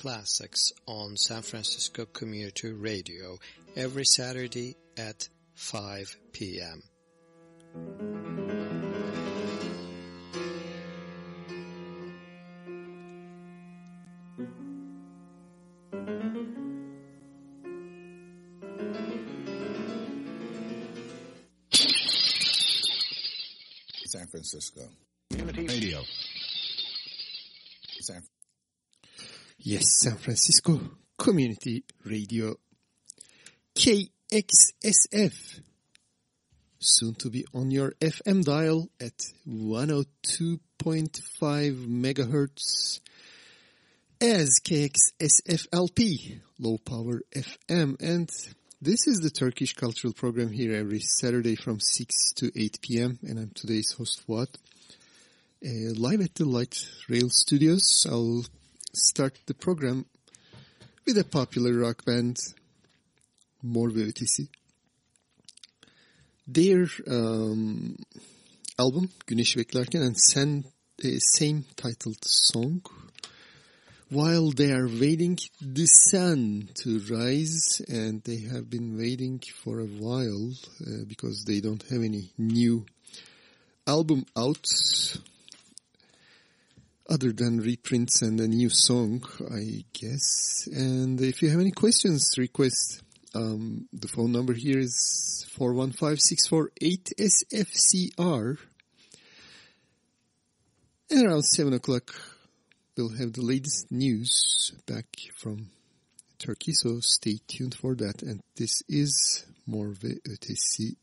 classics on San Francisco Community Radio every Saturday at 5 p.m. San Francisco. Community Radio. San Yes, San Francisco Community Radio. KXSF. Soon to be on your FM dial at 102.5 megahertz as KXSFLP, low power FM. And this is the Turkish cultural program here every Saturday from 6 to 8 p.m. And I'm today's host, Fuad. Uh, live at the Light Rail Studios. I'll start the program with a popular rock band, Mor ve. Their um, album, Güneşi Beklerken, and sen, uh, same titled song, while they are waiting the sun to rise, and they have been waiting for a while uh, because they don't have any new album out other than reprints and a new song, I guess. And if you have any questions, request, um, the phone number here is 415-648-SFCR. And around 7 o'clock, we'll have the latest news back from Turkey, so stay tuned for that. And this is Mor ve Ötesi.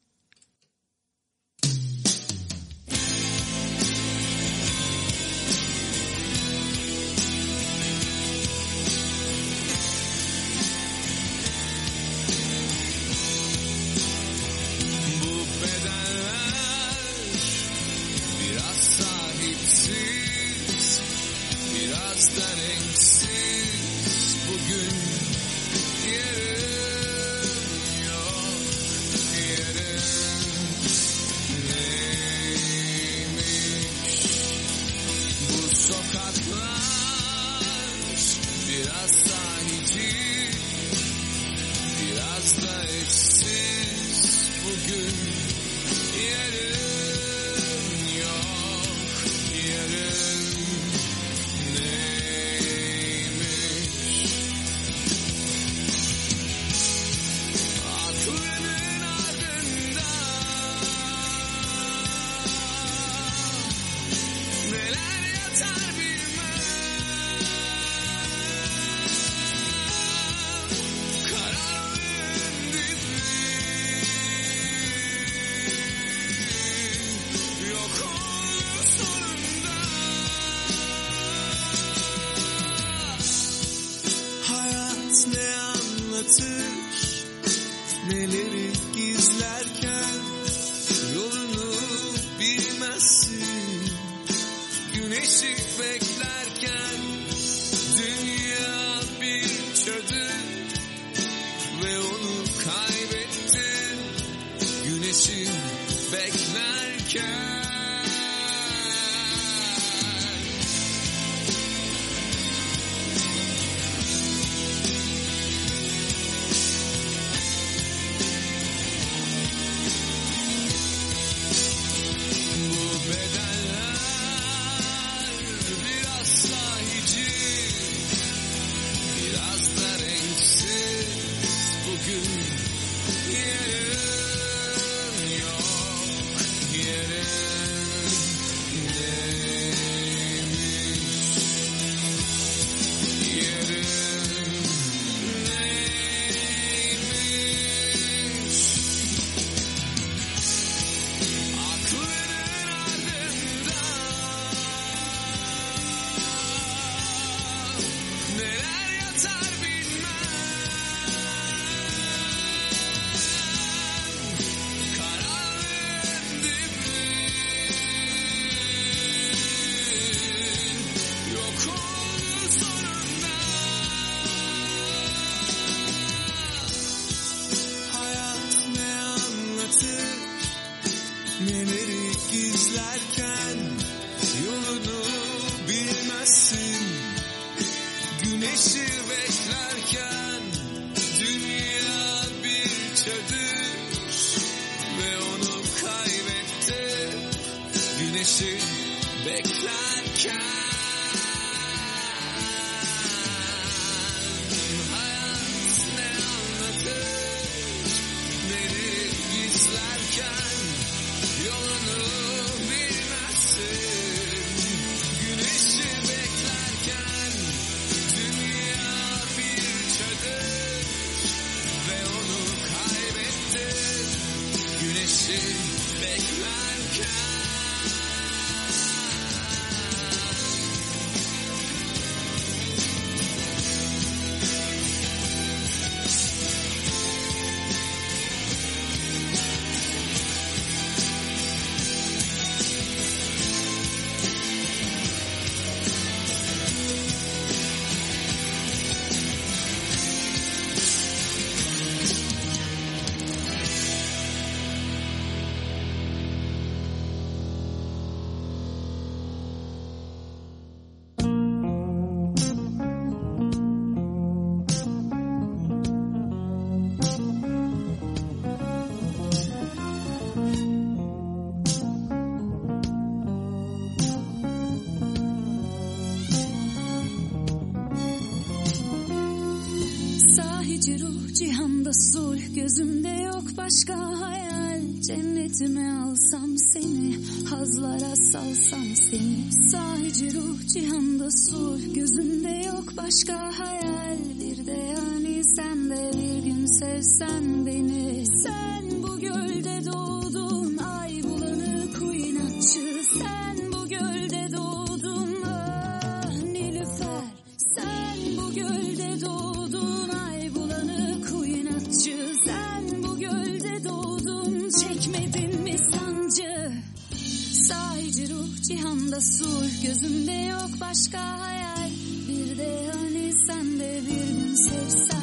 Güneşi Aklımda yok başka hayal. Bir de hani sen de bir gün sevsen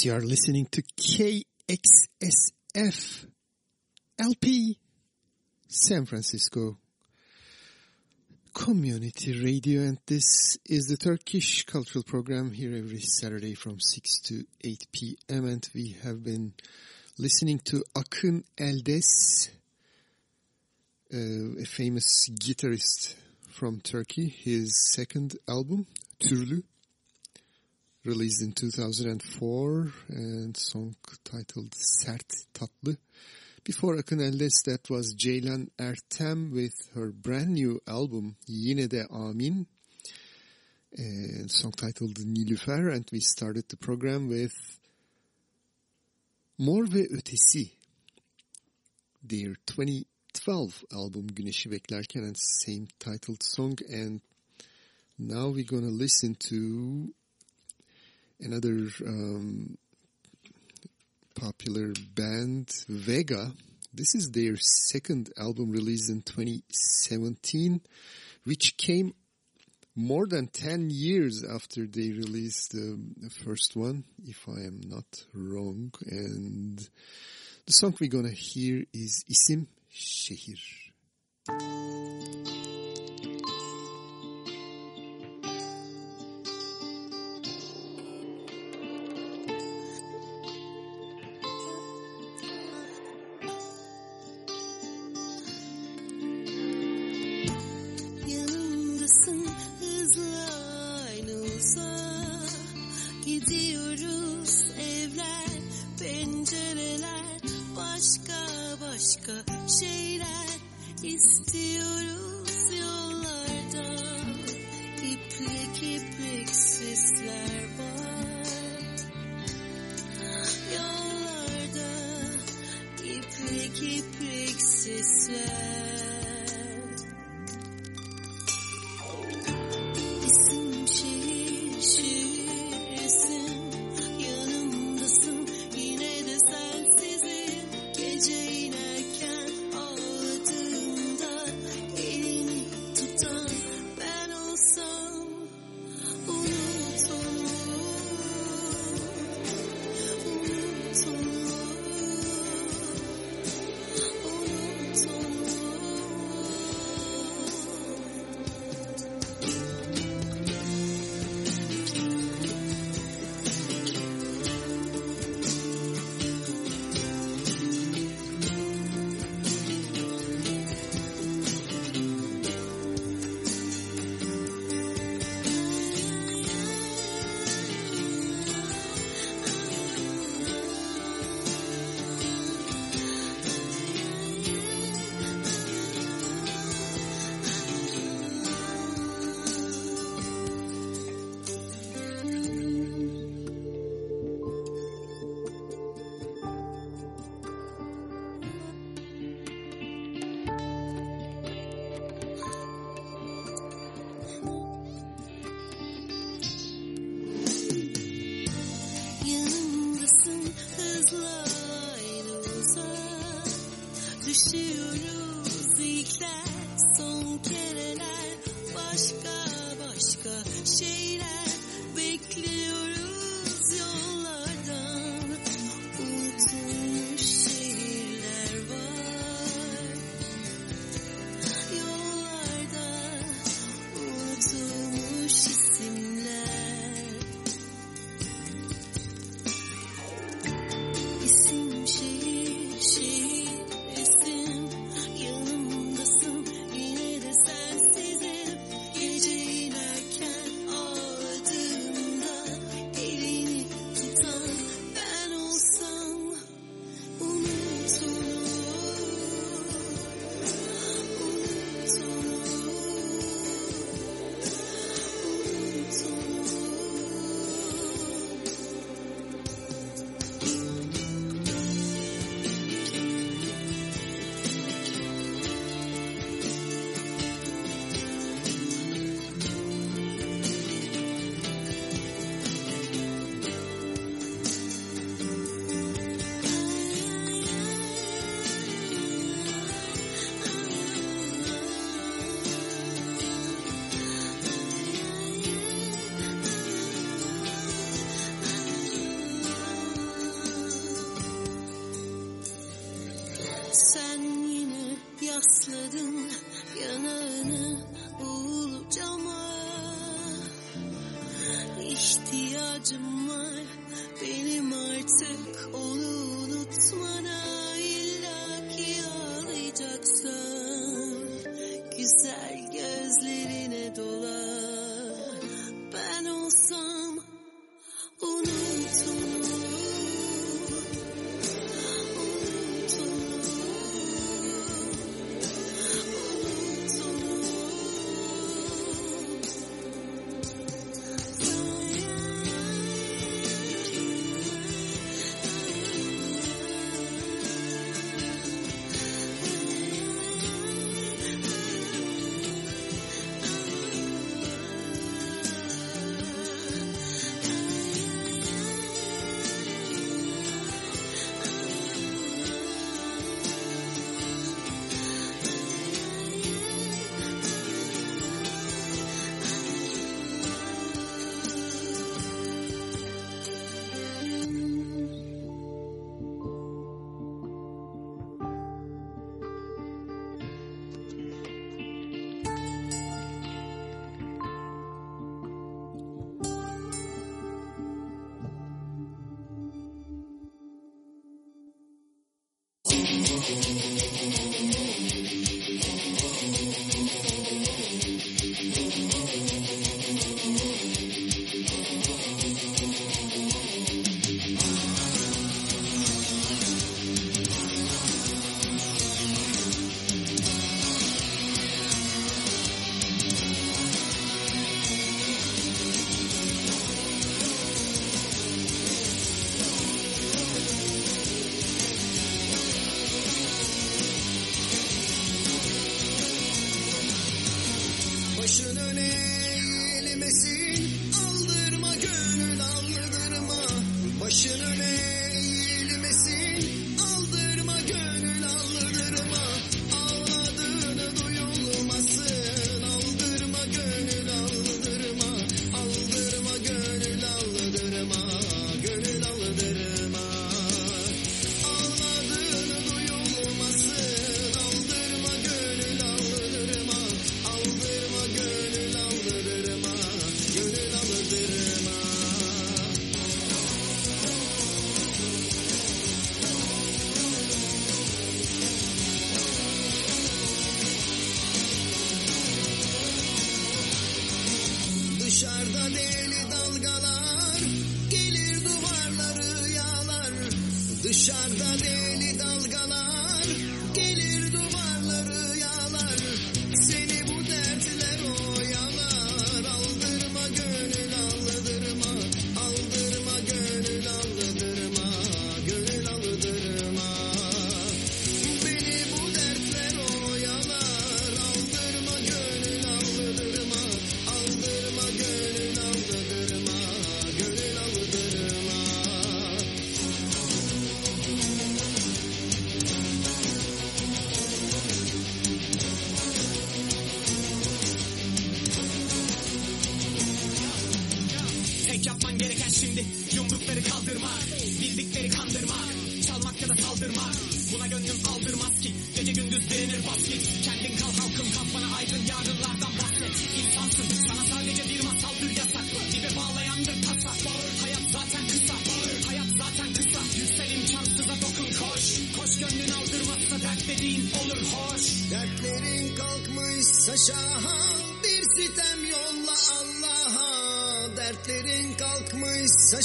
Yes, you are listening to KXSF LP San Francisco Community Radio and this is the Turkish Cultural Program here every Saturday from 6 to 8 p.m. and we have been listening to Akın Eldes, uh, a famous guitarist from Turkey, his second album, Türlü, released in 2004 and song titled Sert Tatlı. Before Akın Eldes that was Ceylan Ertem with her brand new album Yine de Amin and song titled Nilüfer and we started the program with Mor ve Ötesi their 2012 album Güneşi Beklerken and same titled song and now we're gonna listen to another um, popular band, Vega. This is their second album released in 2017, which came more than 10 years after they released the, first one, if I am not wrong. And the song we're gonna hear is Isim Şehir. Pencereler Başka başka şeyler istiyoruz yollarda. İpek ipek sesler var. Yollarda ipek ipek sesler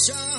kalkmışsa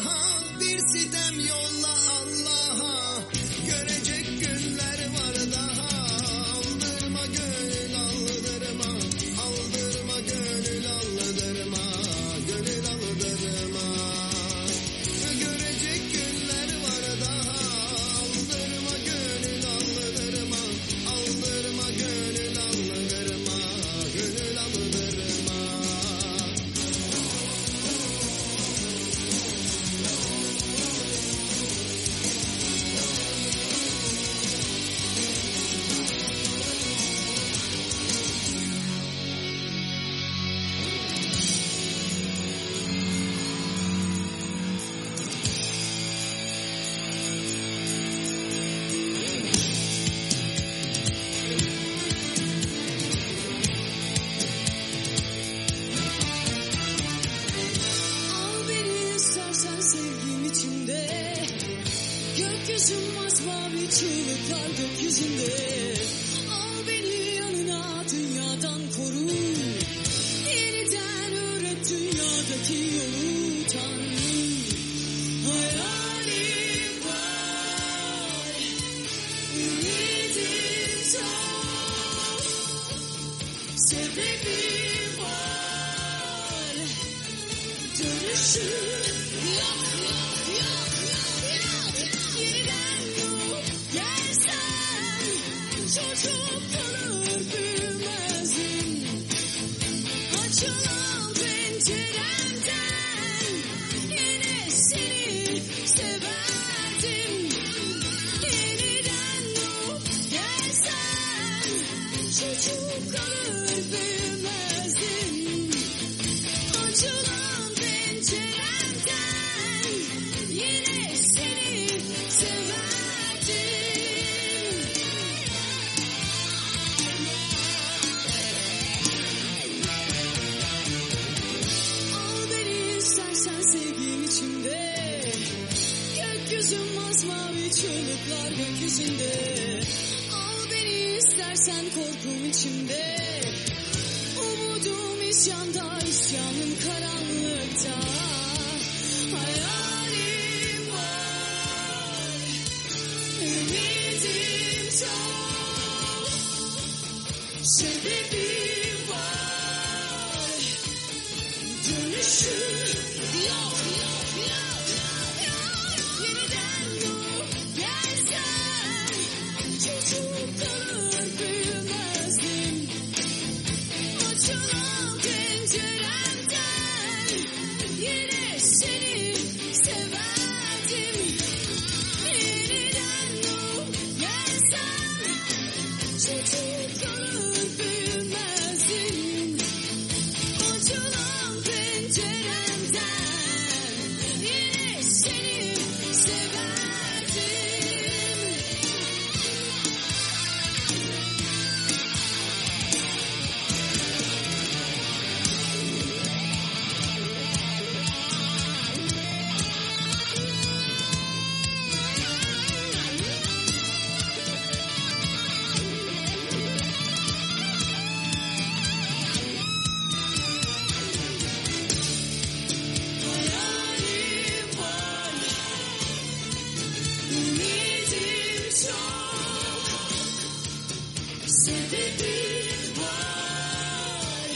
Sebebim var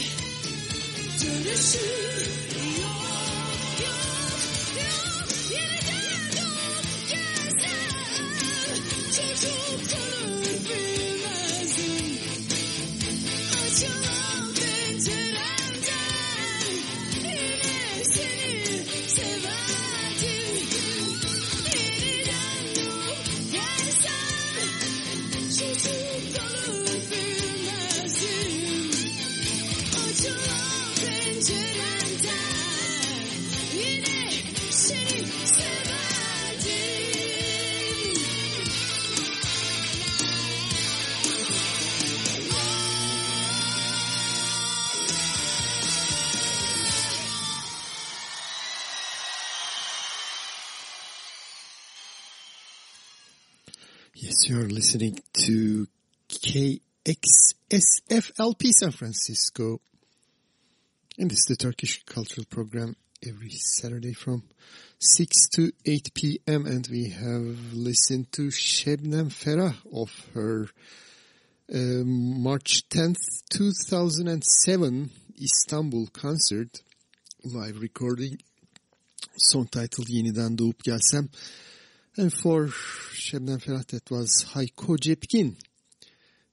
Dönüşüm yok KXSFLP San Francisco. And this is the Turkish Cultural Program every Saturday from 6 to 8 p.m. And we have listened to Şebnem Ferah of her uh, March 10th, 2007 Istanbul concert live recording. Song titled Yeniden Doğup Gelsem. And for Şebnem Ferah, that was Hayko Cepkin.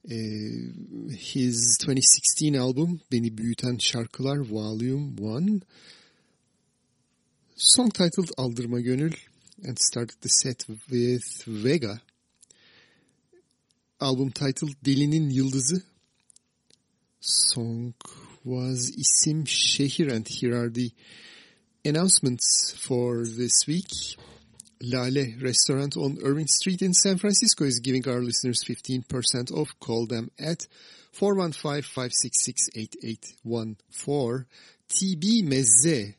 Uh, his 2016 album Beni Büyüten Şarkılar Volume 1. Song titled Aldırma Gönül and started the set with Vega. Album titled Delinin Yıldızı. Song was İsim Şehir and here are the announcements for this week. Lale restaurant on Irving Street in San Francisco is giving our listeners 15% off. Call them at 415-566-8814. TB Mezze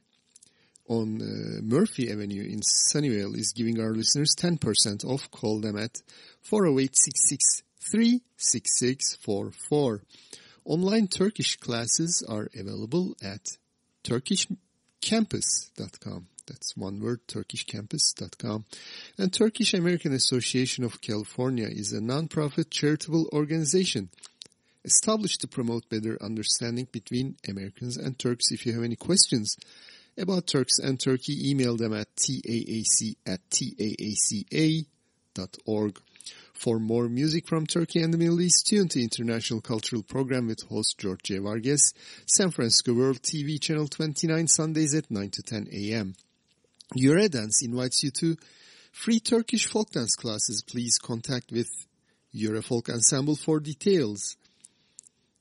on uh, Murphy Avenue in Sunnyvale is giving our listeners 10% off. Call them at 408-663-6644. Online Turkish classes are available at turkishcampus.com. That's one word, turkishcampus.com. And Turkish American Association of California is a nonprofit charitable organization established to promote better understanding between Americans and Turks. If you have any questions about Turks and Turkey, email them at taac at taaca.org. For more music from Turkey and the Middle East, tune to International Cultural Program with host George. Vargas, San Francisco World TV Channel 29, Sundays at 9 to 10 a.m. Yöre Dance invites you to free Turkish folk dance classes. Please contact with Eurofolk Ensemble for details.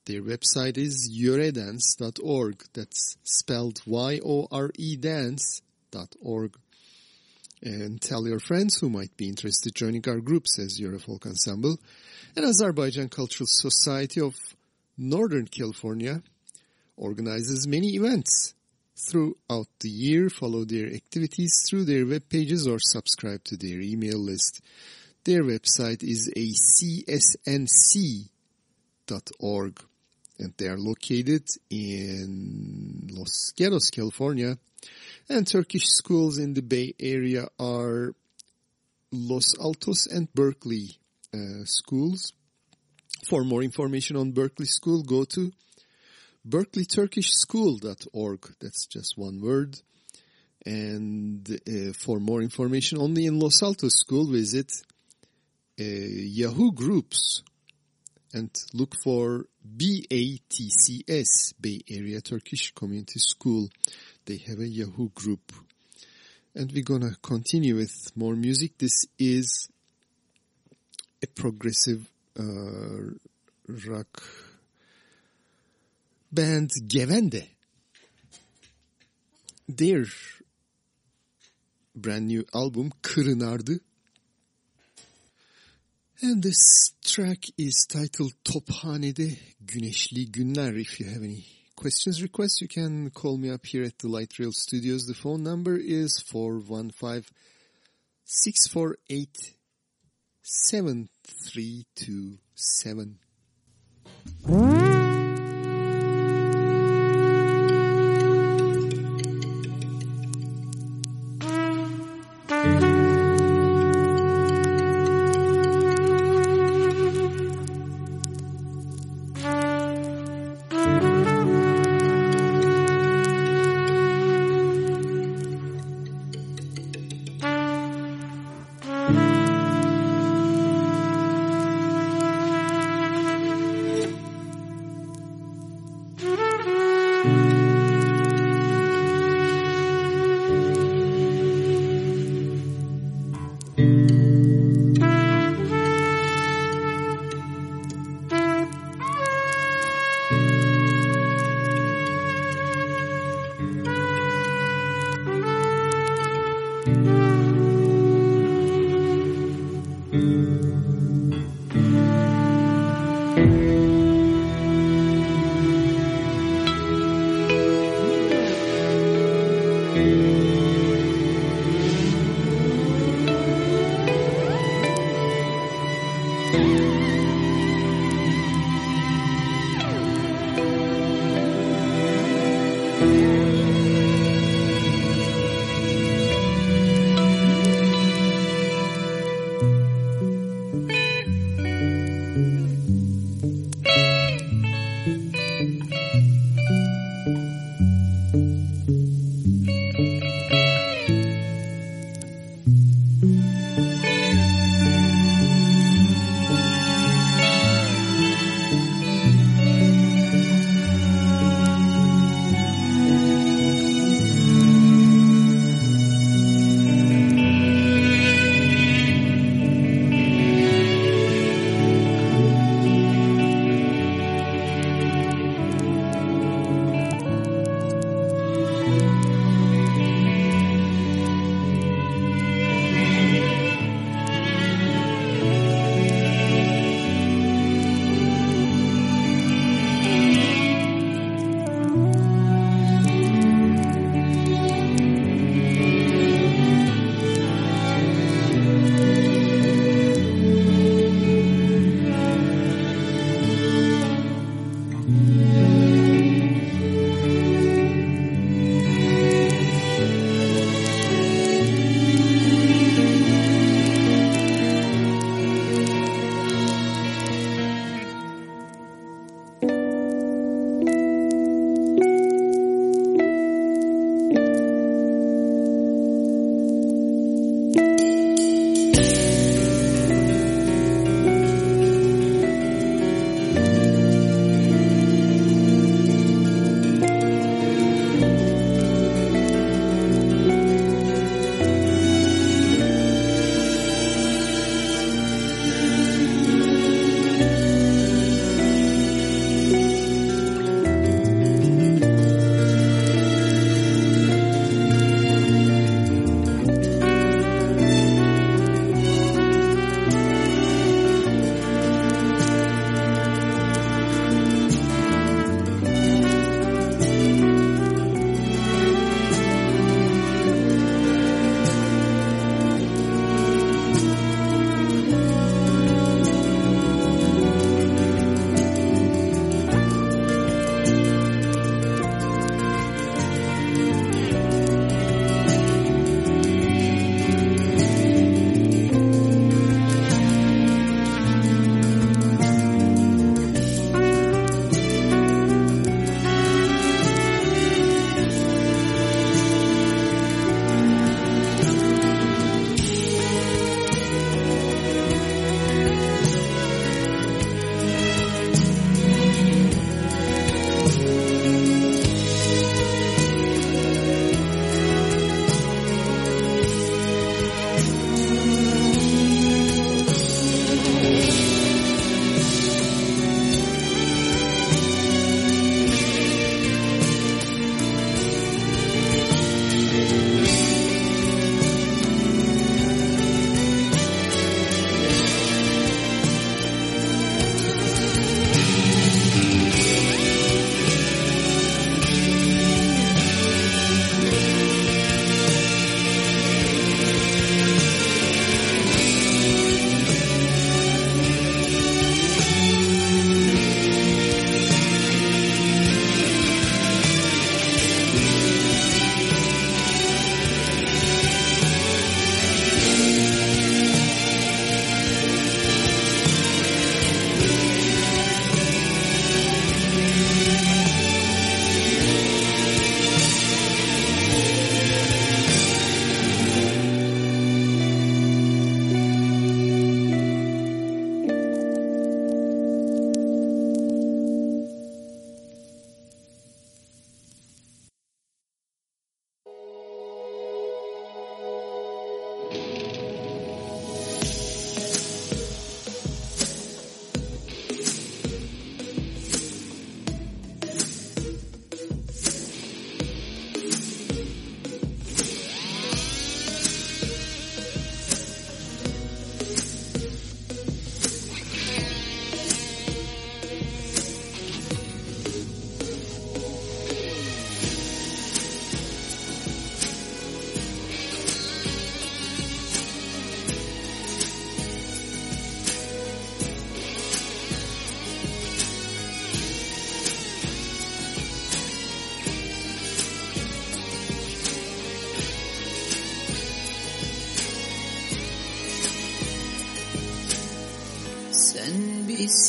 Their website is yoredance.org. That's spelled Y-O-R-E dance.org. And tell your friends who might be interested joining our group, says Eurofolk Ensemble. And Azerbaijan Cultural Society of Northern California organizes many events throughout the year. Follow their activities through their web pages or subscribe to their email list. Their website is acsnc.org and they are located in Los Gatos, California. And Turkish schools in the Bay Area are Los Altos and Berkeley uh, schools. For more information on Berkeley School, go to berkeleyturkishschool.org. That's just one word. And uh, for more information only in Los Altos School, visit uh, Yahoo Groups and look for BATCS, Bay Area Turkish Community School. They have a Yahoo group. And we're gonna continue with more music. This is a progressive uh, rock band Gevende. Their brand new album Kırınardı And this track is titled Tophanede Güneşli Günler. If you have any questions, requests, you can call me up here at the Light Rail Studios. The phone number is 415-648-7327.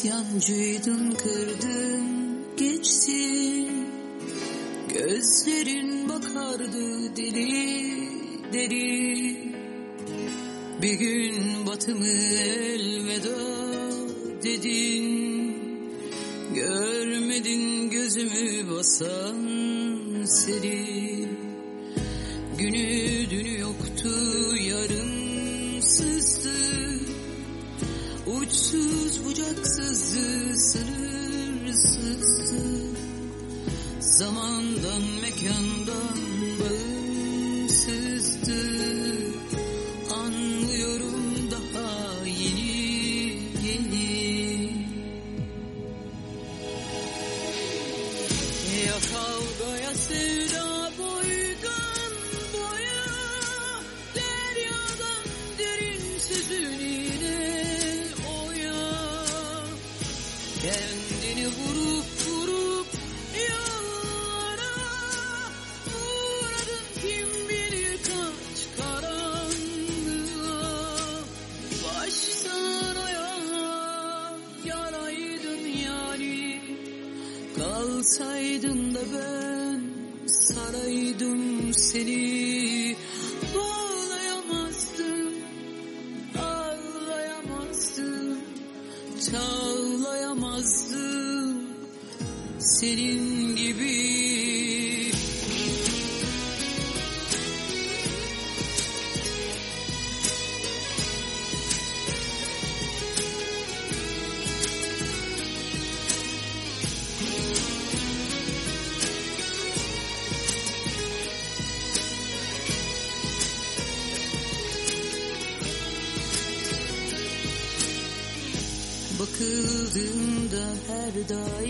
İsyancıydın kırdın geçti. Gözlerin bakardı deli deli. Bir gün batımı elveda dedin. Görmedin gözümü basan seri Günü dünü yoktu uçsuz bucaksızdı sınırsızdı zamandan mekandan bağımsızdı dans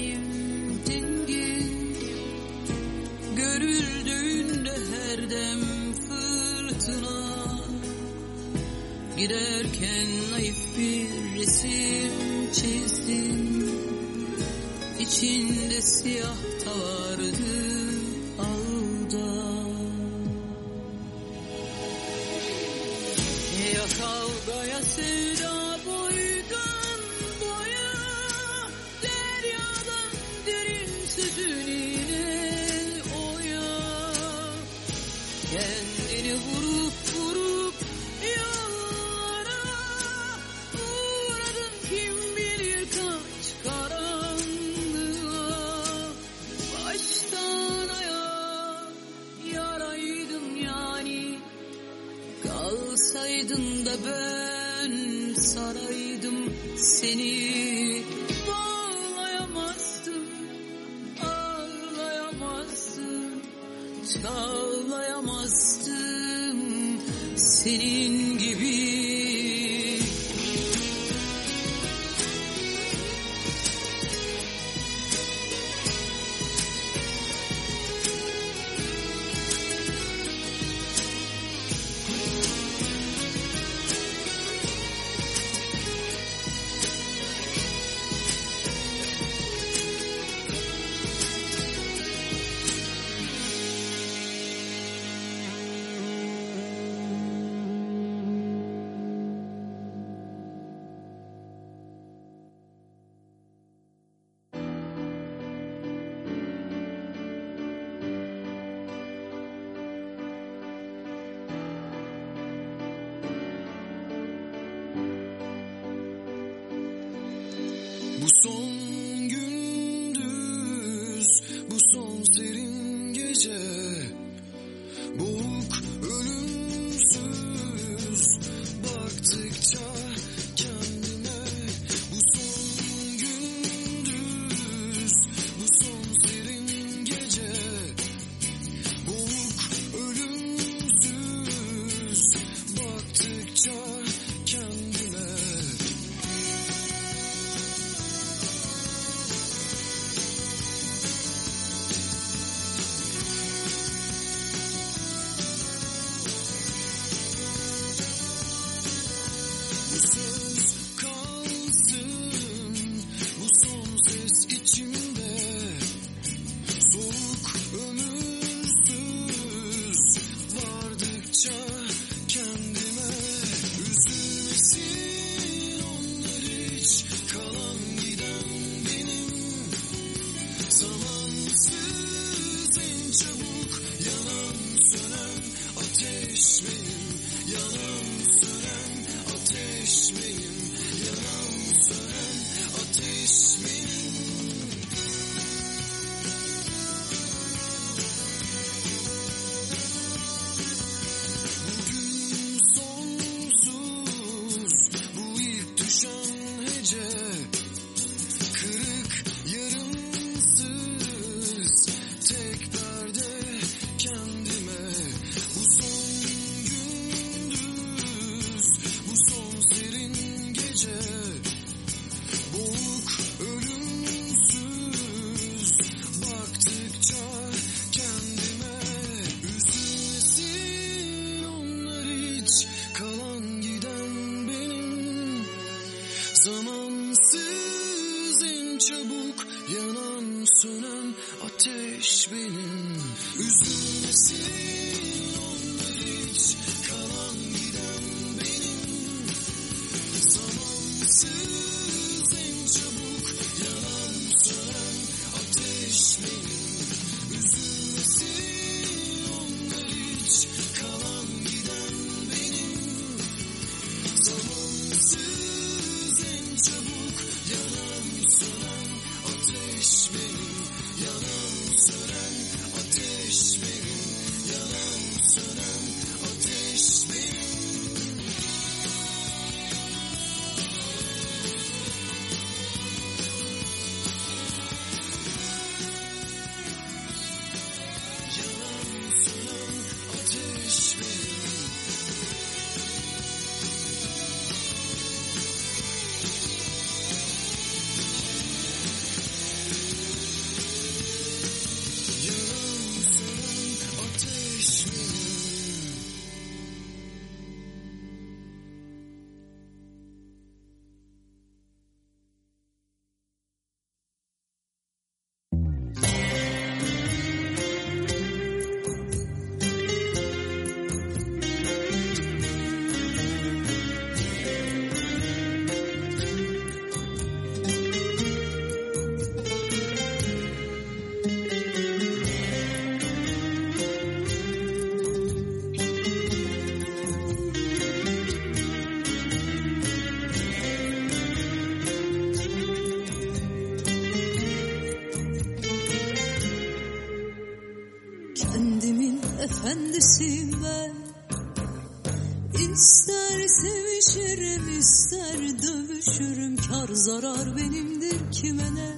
kime ne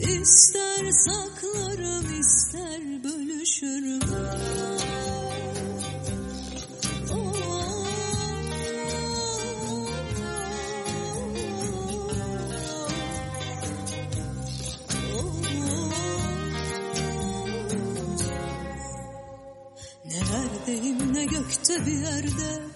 İster saklarım ister bölüşürüm. Nerelerdeyim ne gökte bir yerde?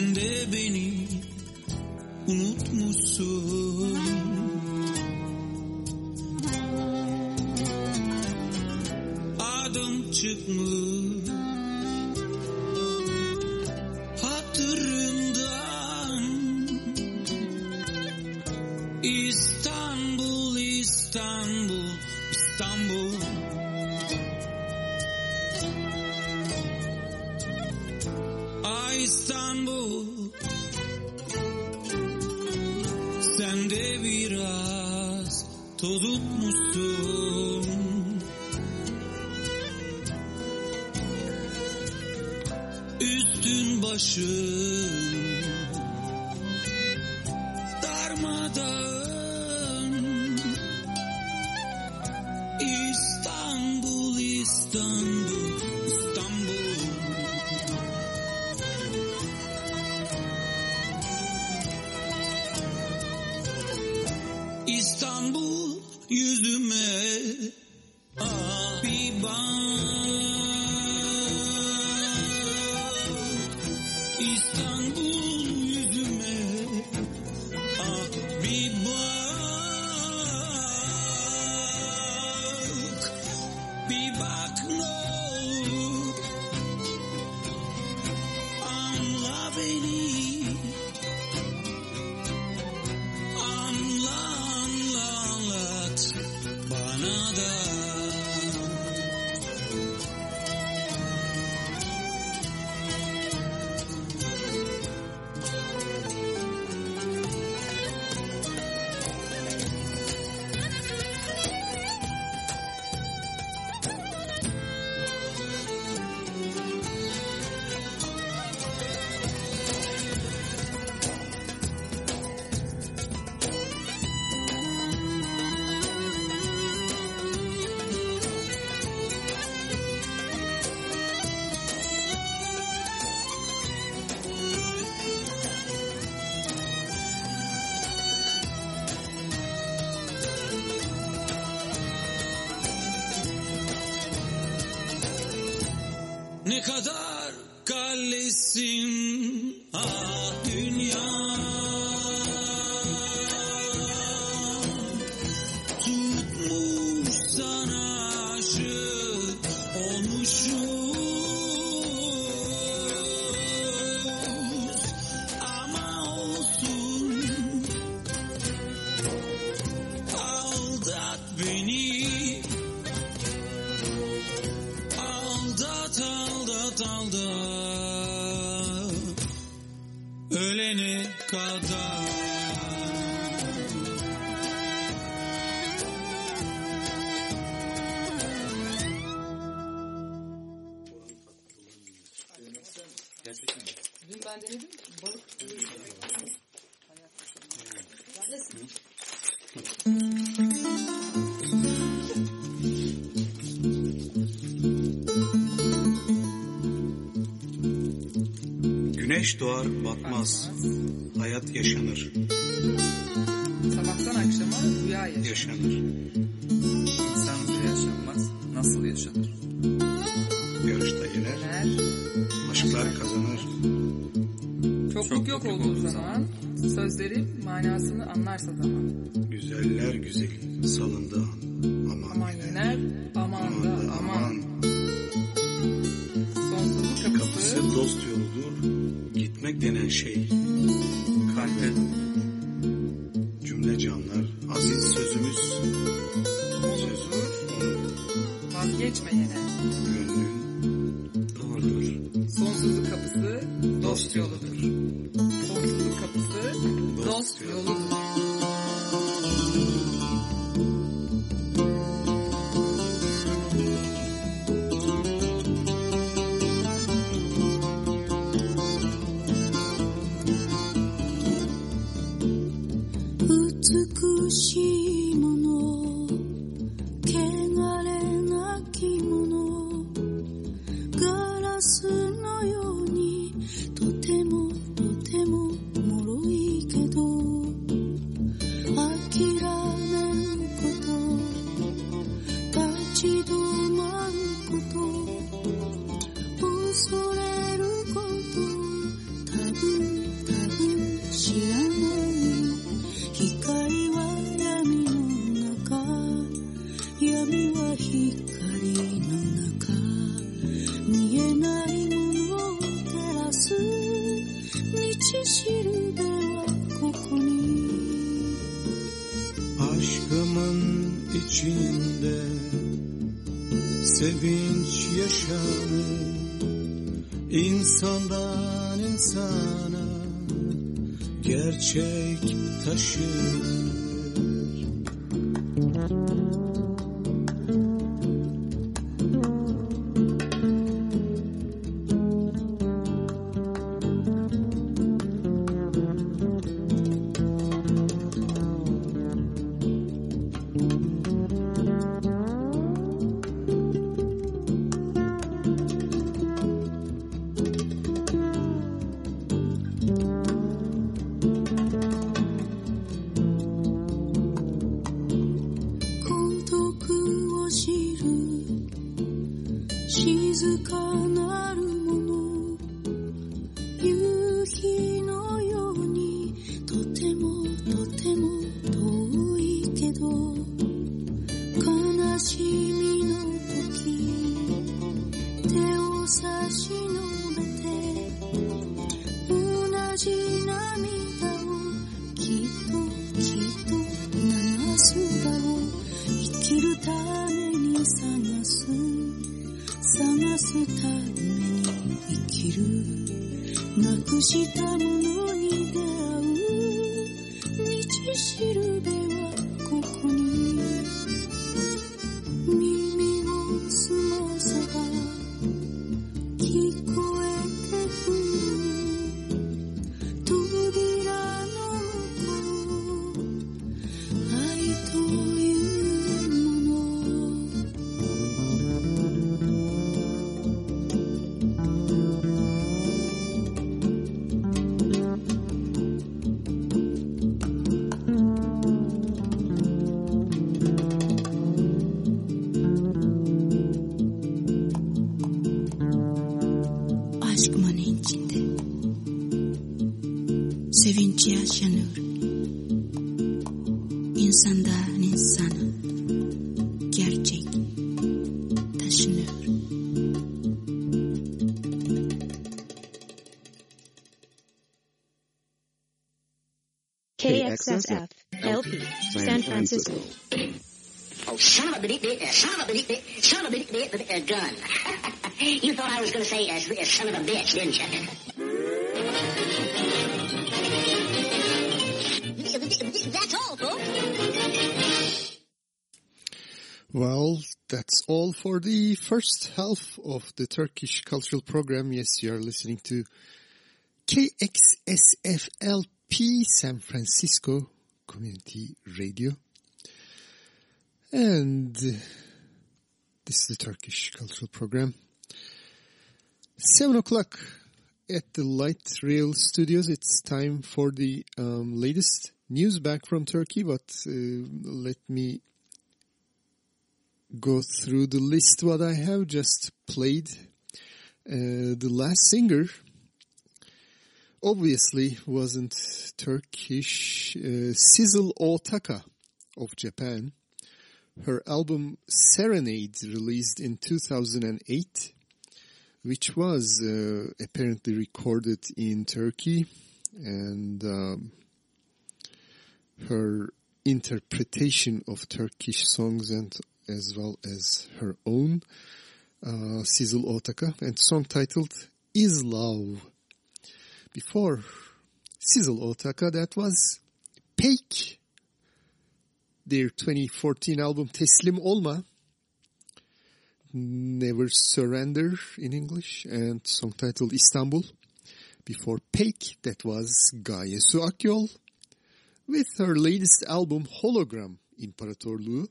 and İstanbul, İstanbul, İstanbul. İstanbul yüzüme Güneş doğar batmaz, hayat yaşanır. Sabahtan akşama rüya yaşanır. yaşanır. cushion for the first half of the Turkish cultural program. Yes, you are listening to KXSFLP San Francisco Community Radio. And uh, this is the Turkish cultural program. Seven o'clock at the Light Rail Studios. It's time for the um, latest news back from Turkey, but uh, let me go through the list what I have just played. Uh, the last singer obviously wasn't Turkish. Uh, Sizzle Ohtaka of Japan. Her album Serenade released in 2008, which was uh, apparently recorded in Turkey, and um, her interpretation of Turkish songs and as well as her own, uh, Ohtaka, and song titled Is Love. Before Sizzle Ohtaka, that was Peyk, their 2014 album Teslim Olma, Never Surrender in English, and song titled Istanbul. Before Peyk, that was Gaye Su Akyol, with her latest album Hologram İmparatorluğu,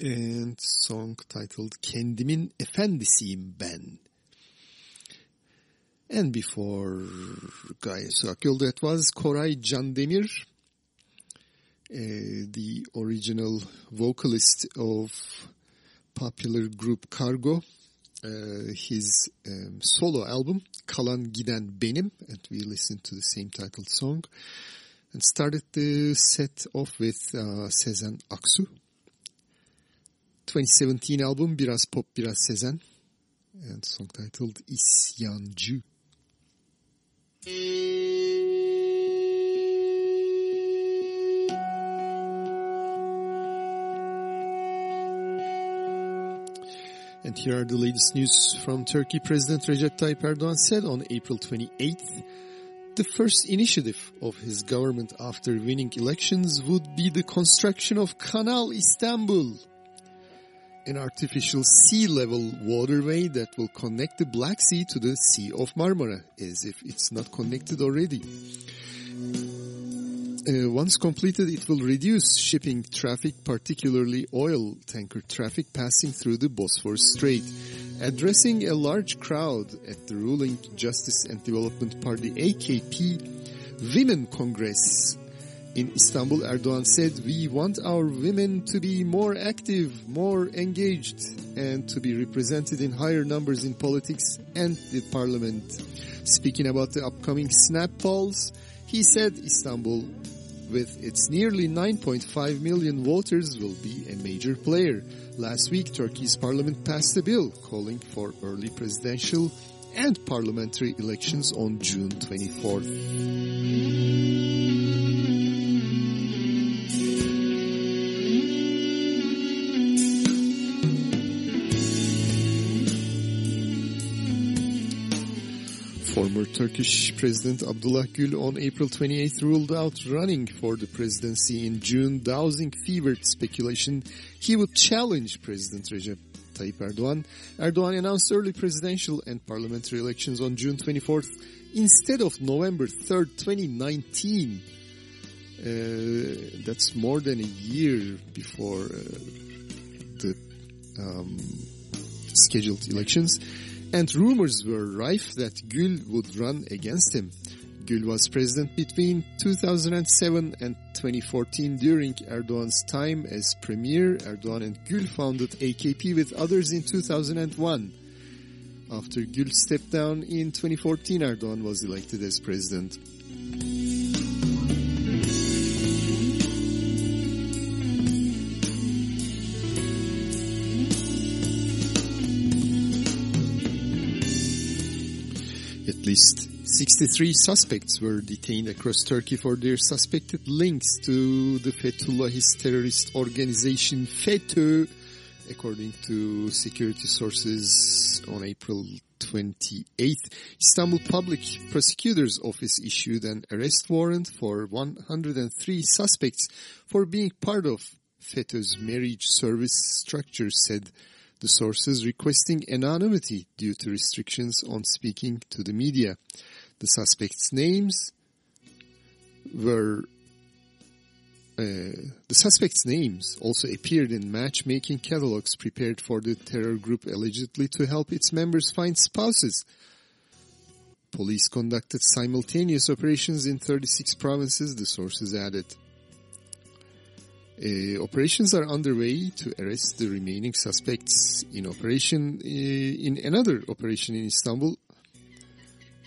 and song titled Kendimin Efendisiyim Ben. And before Gaye Su Akyol, that was Koray Candemir, uh, the original vocalist of popular group Kargo, uh, his um, solo album Kalan Giden Benim, and we listened to the same titled song, and started the set off with uh, Sezen Aksu. 2017 album Biraz Pop Biraz Sezen, and song titled İsyancı. And here are the latest news from Turkey. President Recep Tayyip Erdogan said on April 28th, the first initiative of his government after winning elections would be the construction of Canal Istanbul, an artificial sea level waterway that will connect the Black Sea to the Sea of Marmara, as if it's not connected already. Uh, once completed, it will reduce shipping traffic, particularly oil tanker traffic passing through the Bosphorus Strait. Addressing a large crowd at the ruling Justice and Development Party AKP Women Congress in Istanbul, Erdogan said, We want our women to be more active, more engaged, and to be represented in higher numbers in politics and the parliament. Speaking about the upcoming snap polls, he said Istanbul, with its nearly 9.5 million voters, will be a major player. Last week, Turkey's parliament passed a bill calling for early presidential and parliamentary elections on June 24th. Turkish President Abdullah Gül on April 28th ruled out running for the presidency in June, dousing fevered speculation he would challenge President Recep Tayyip Erdogan. Erdogan announced early presidential and parliamentary elections on June 24th instead of November 3rd, 2019. Uh, that's more than a year before uh, the um, scheduled elections and rumors were rife that Gül would run against him. Gül was president between 2007 and 2014 during Erdogan's time as premier. Erdogan and Gül founded AKP with others in 2001. After Gül stepped down in 2014, Erdogan was elected as president. Least 63 suspects were detained across Turkey for their suspected links to the Fethullahist terrorist organization FETÖ, according to security sources on April 28th. Istanbul Public Prosecutor's Office issued an arrest warrant for 103 suspects for being part of FETÖ's marriage service structure, said the sources requesting anonymity due to restrictions on speaking to the media. The suspects' names were uh, the suspects' names also appeared in matchmaking catalogs prepared for the terror group allegedly to help its members find spouses. Police conducted simultaneous operations in 36 provinces, the sources added. Uh, operations are underway to arrest the remaining suspects in operation uh, in another operation in Istanbul.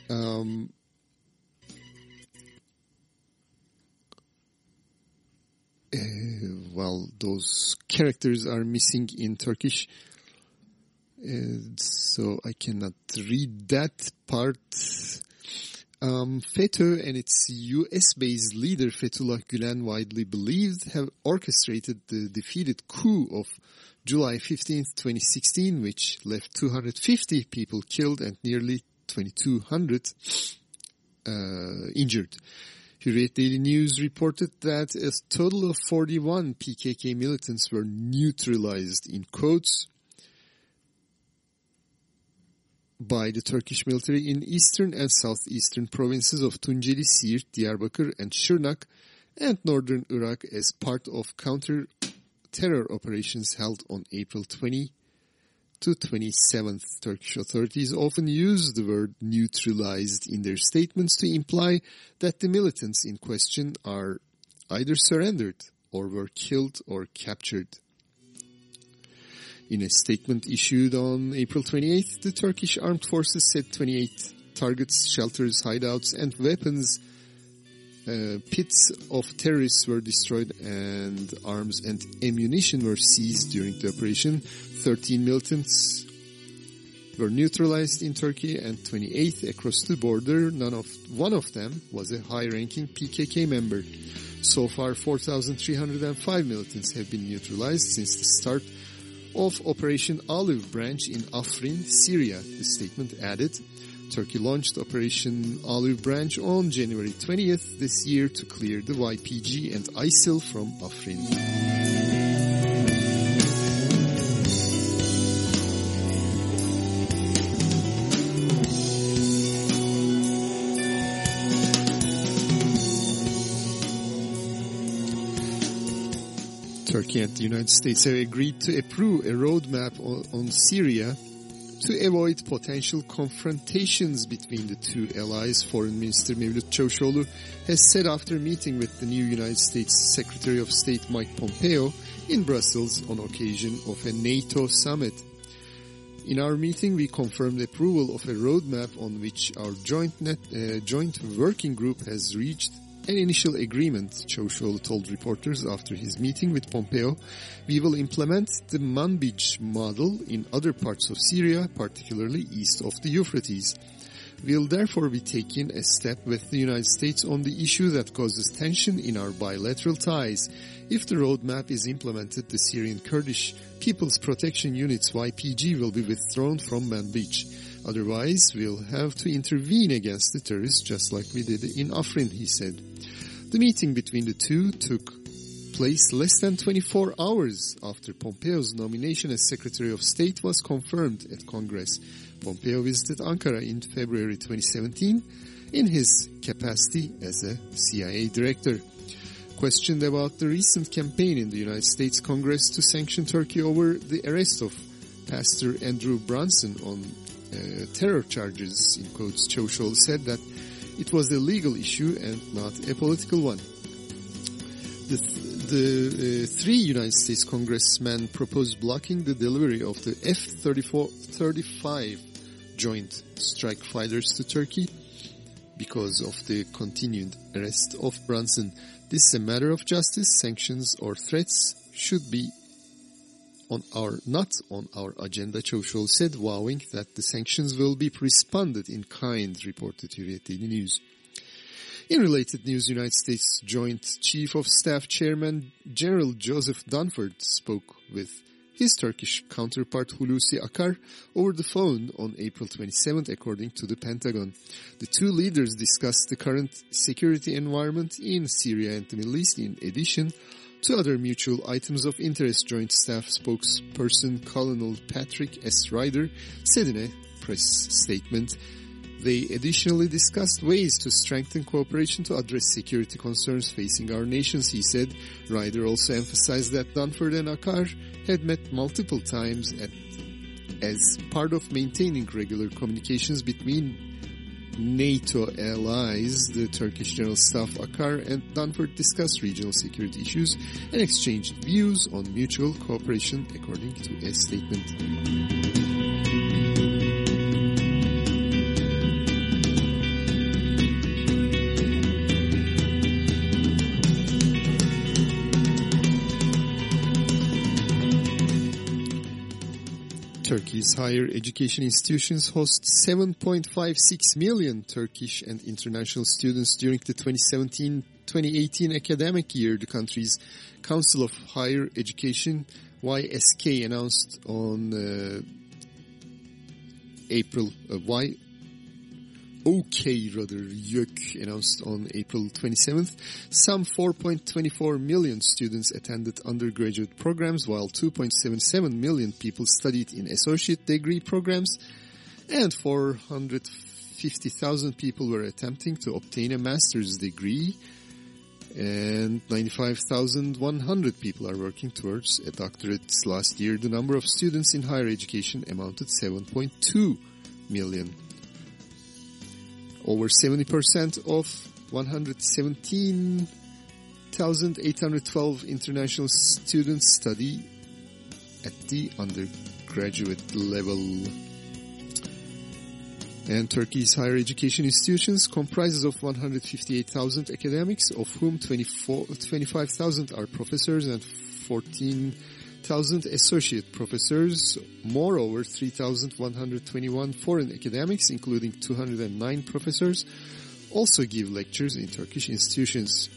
Um, uh, well, those characters are missing in Turkish, uh, so I cannot read that part. Um, FETÖ and its US-based leader Fethullah Gülen widely believed have orchestrated the defeated coup of July 15, 2016, which left 250 people killed and nearly 2,200 uh, injured. Hürriyet Daily News reported that a total of 41 PKK militants were neutralized in quotes by the Turkish military in eastern and southeastern provinces of Tunceli, Siirt, Diyarbakir and Shirnak and northern Iraq as part of counter-terror operations held on April 20 to 27th. Turkish authorities often use the word neutralized in their statements to imply that the militants in question are either surrendered or were killed or captured. In a statement issued on April 28th, the Turkish armed forces said 28 targets, shelters, hideouts, and weapons uh, pits of terrorists were destroyed and arms and ammunition were seized during the operation. 13 militants were neutralized in Turkey and 28 across the border. None of one of them was a high-ranking PKK member. So far, 4,305 militants have been neutralized since the start of Operation Olive Branch in Afrin, Syria, the statement added. Turkey launched Operation Olive Branch on January 20th this year to clear the YPG and ISIL from Afrin. The United States have agreed to approve a roadmap on, on Syria to avoid potential confrontations between the two allies, Foreign Minister Mevlut Çavuşoğlu has said after meeting with the new United States Secretary of State Mike Pompeo in Brussels on occasion of a NATO summit. In our meeting, we confirmed approval of a roadmap on which our joint, net, uh, joint working group has reached an initial agreement, Çavuşoğlu told reporters after his meeting with Pompeo. We will implement the Manbij model in other parts of Syria, particularly east of the Euphrates. We'll therefore be taking a step with the United States on the issue that causes tension in our bilateral ties. If the roadmap is implemented, the Syrian Kurdish People's Protection Units YPG will be withdrawn from Manbij. Otherwise, we'll have to intervene against the terrorists just like we did in Afrin, he said. The meeting between the two took place less than 24 hours after Pompeo's nomination as Secretary of State was confirmed at Congress. Pompeo visited Ankara in February 2017 in his capacity as a CIA director. Questioned about the recent campaign in the United States Congress to sanction Turkey over the arrest of Pastor Andrew Brunson on terror charges, in quotes, Çavuşoğlu said that it was a legal issue and not a political one. The, the uh, three United States congressmen proposed blocking the delivery of the F-34, 35 joint strike fighters to Turkey because of the continued arrest of Brunson. This is a matter of justice. Sanctions or threats should be on our not on our agenda, Çavuşoğlu said, vowing that the sanctions will be responded in kind, reported Hürriyet Daily News. In related news, United States Joint Chief of Staff Chairman General Joseph Dunford spoke with his Turkish counterpart Hulusi Akar over the phone on April 27th, according to the Pentagon. The two leaders discussed the current security environment in Syria and the Middle East in addition to other mutual items of interest. Joint Staff spokesperson Colonel Patrick S. Ryder said in a press statement, they additionally discussed ways to strengthen cooperation to address security concerns facing our nations, he said. Ryder also emphasized that Dunford and Akar had met multiple times at, as part of maintaining regular communications between NATO allies. The Turkish General Staff Akar and Dunford discussed regional security issues and exchanged views on mutual cooperation, according to a statement. Higher education institutions host 7.56 million Turkish and international students during the 2017-2018 academic year. The country's Council of Higher Education, YSK, announced on uh, April, uh, OK rather, YÖK announced on April 27th, some 4.24 million students attended undergraduate programs while 2.77 million people studied in associate degree programs and 450,000 people were attempting to obtain a master's degree and 95,100 people are working towards a doctorate. Last year, the number of students in higher education amounted 7.2 million. Over 70% of 117,812 international students study at the undergraduate level. And Turkey's higher education institutions comprises of 158,000 academics, of whom 25,000 are professors and 14,000 associate professors. Moreover, 3,121 foreign academics, including 209 professors, also give lectures in Turkish institutions.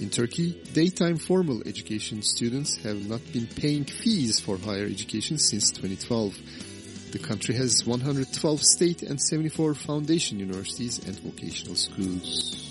In Turkey, daytime formal education students have not been paying fees for higher education since 2012. The country has 112 state and 74 foundation universities and vocational schools.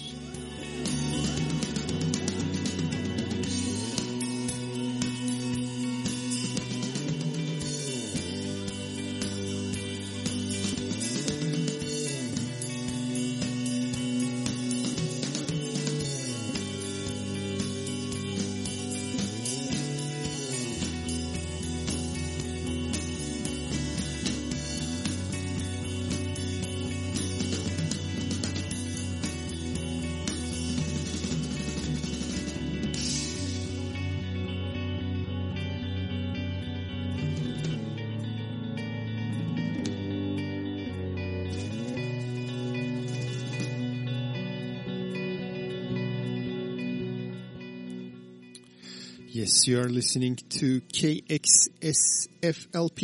You are listening to KXSFLP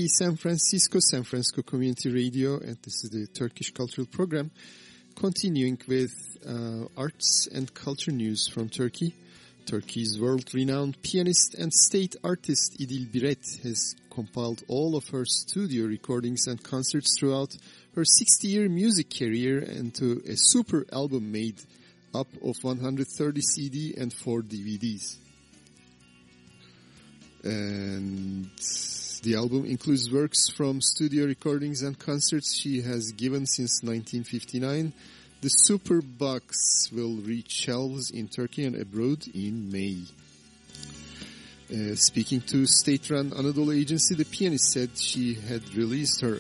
San Francisco, San Francisco Community Radio, and this is the Turkish Cultural Program, continuing with uh, arts and culture news from Turkey. Turkey's world-renowned pianist and state artist Idil Biret has compiled all of her studio recordings and concerts throughout her 60-year music career into a super album made up of 130 CD and 4 DVDs and the album includes works from studio recordings and concerts she has given since 1959. The Super Box will reach shelves in Turkey and abroad in May. Uh, speaking to state-run Anadolu Agency, the pianist said she had released her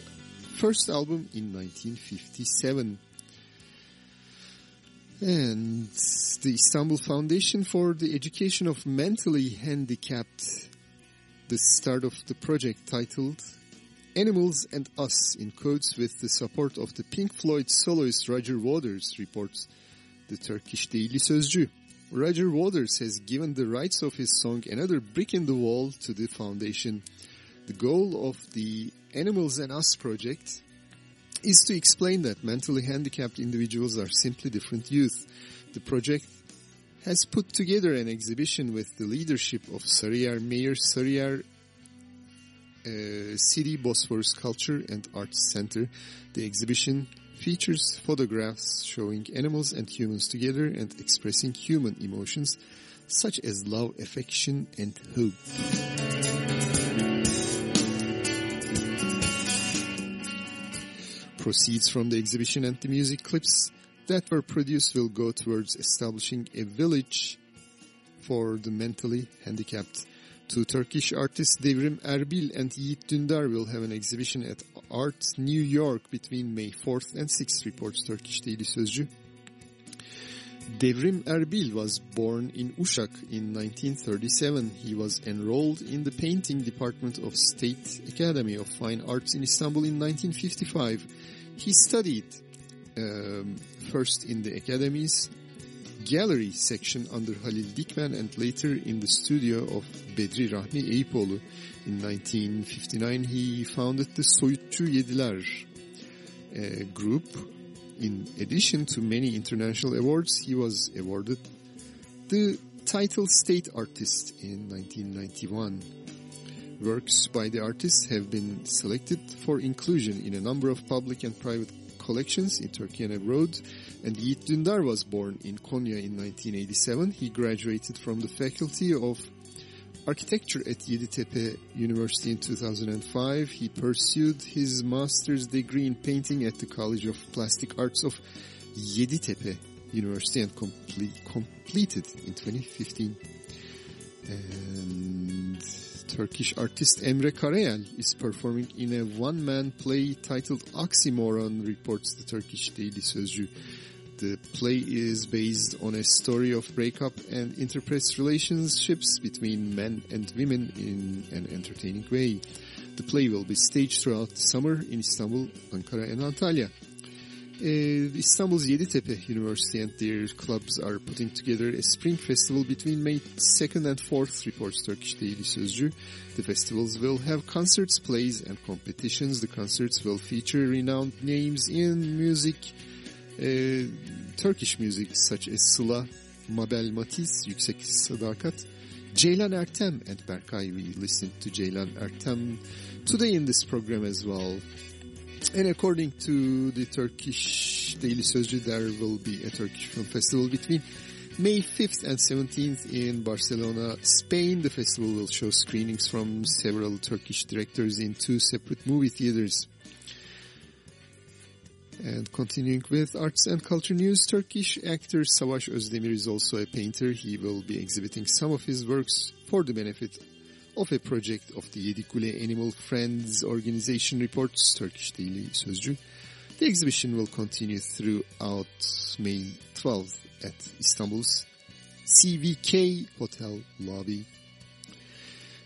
first album in 1957. And the Istanbul Foundation for the Education of Mentally Handicapped the start of the project titled Animals and Us in codes with the support of the Pink Floyd soloist Roger Waters reports the Turkish Daily Sözcü. Roger Waters has given the rights of his song Another Brick in the Wall to the foundation. The goal of the Animals and Us project is to explain that mentally handicapped individuals are simply different youth. The project has put together an exhibition with the leadership of Sarıyer Mayor Sarıyer uh, City Bosphorus Culture and Arts Center. The exhibition features photographs showing animals and humans together and expressing human emotions such as love, affection, and hope. Proceeds from the exhibition and the music clips that were produced will go towards establishing a village for the mentally handicapped. Two Turkish artists Devrim Erbil and Yiğit Dündar will have an exhibition at Art New York between May 4th and 6th, reports Turkish Daily Sözcü. Devrim Erbil was born in Uşak in 1937. He was enrolled in the painting department of State Academy of Fine Arts in Istanbul in 1955. He studied um, first in the academy's gallery section under Halil Dikmen and later in the studio of Bedri Rahmi Eyüpoğlu. In 1959 he founded the Soyutçu Yediler uh, group. In addition to many international awards, he was awarded the title State Artist in 1991. Works by the artist have been selected for inclusion in a number of public and private collections in Turkey and abroad. And Yiğit Dündar was born in Konya in 1987. He graduated from the Faculty of Architecture at Yeditepe University in 2005. He pursued his master's degree in painting at the College of Plastic Arts of Yeditepe University and complete, completed in 2015. And Turkish artist Emre Karayel is performing in a one-man play titled Oxymoron, reports the Turkish Daily Sözcü. The play is based on a story of breakup and interprets relationships between men and women in an entertaining way. The play will be staged throughout the summer in Istanbul, Ankara and Antalya. Uh, Istanbul's Yeditepe University and their clubs are putting together a spring festival between May 2nd and 4th, reports Turkish Daily Sözcü. The festivals will have concerts, plays and competitions. The concerts will feature renowned names in music, uh, Turkish music such as Sıla, Mabel Matiz, Yüksek Sadakat, Ceylan Ertem and Berkay. We listened to Ceylan Ertem today in this program as well. And according to the Turkish Daily Sözcü, there will be a Turkish film festival between May 5th and 17th in Barcelona, Spain. The festival will show screenings from several Turkish directors in two separate movie theaters. And continuing with arts and culture news, Turkish actor Savaş Özdemir is also a painter. He will be exhibiting some of his works for the benefit of a project of the Yedikule Animal Friends organization reports Turkish Daily Sözcü. The exhibition will continue throughout May 12th at Istanbul's CVK Hotel lobby.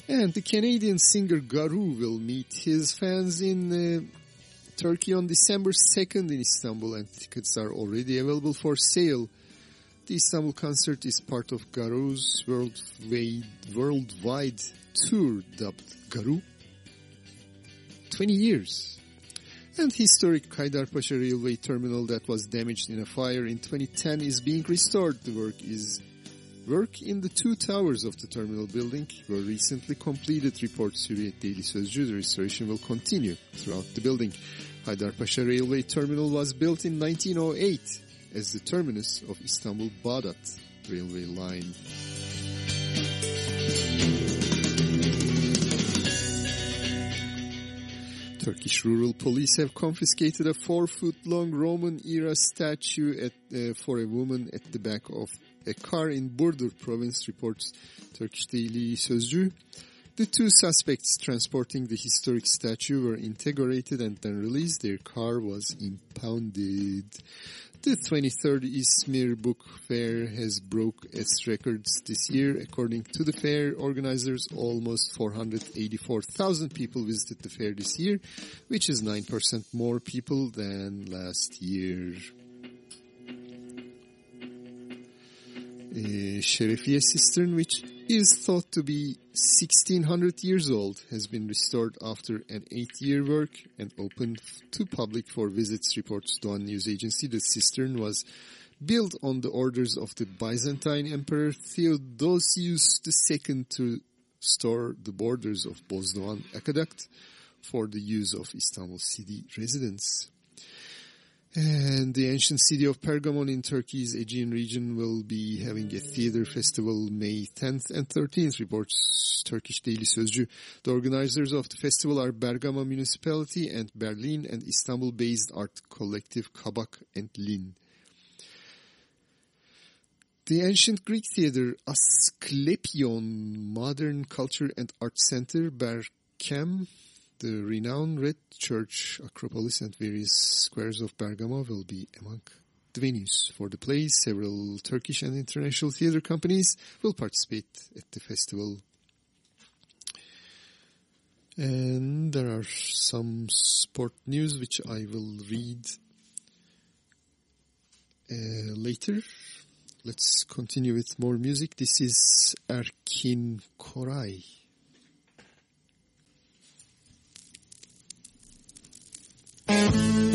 And the Canadian singer Garou will meet his fans in uh, Turkey on December 2nd in Istanbul and tickets are already available for sale. The Istanbul concert is part of Garou's worldwide, worldwide tour dubbed Garou 20 years. And historic Haydarpaşa railway terminal that was damaged in a fire in 2010 is being restored. The work is work in the two towers of the terminal building were recently completed, reports Hürriyet Daily Sözcü. The restoration will continue throughout the building. Haydarpaşa railway terminal was built in 1908 as the terminus of Istanbul Bağdat railway line. Turkish rural police have confiscated a four-foot-long Roman-era statue at, uh, for a woman at the back of a car in Burdur province, reports Turkish Daily Sözcü. The two suspects transporting the historic statue were integrated and then released. Their car was impounded. The 23rd Izmir Book Fair has broke its records this year. According to the fair organizers, almost 484,000 people visited the fair this year, which is 9% more people than last year. Eh, A Şerefiye cistern, which is thought to be 1600 years old, has been restored after an eight-year work and opened to public for visits, reports Doğan News Agency. The cistern was built on the orders of the Byzantine Emperor Theodosius II to store the borders of Bozdoğan Aqueduct for the use of Istanbul city residents. And the ancient city of Pergamon in Turkey's Aegean region will be having a theater festival May 10th and 13th, reports Turkish Daily Sözcü. The organizers of the festival are Bergama Municipality and Berlin and Istanbul-based art collective Kabak and Lin. The ancient Greek theater Asklepion Modern Culture and Art Center Berkem, the renowned Red Church, Acropolis and various squares of Bergamo will be among the venues for the plays. Several Turkish and international theater companies will participate at the festival. And there are some sport news which I will read uh, later. Let's continue with more music. This is Erkin Koray. Her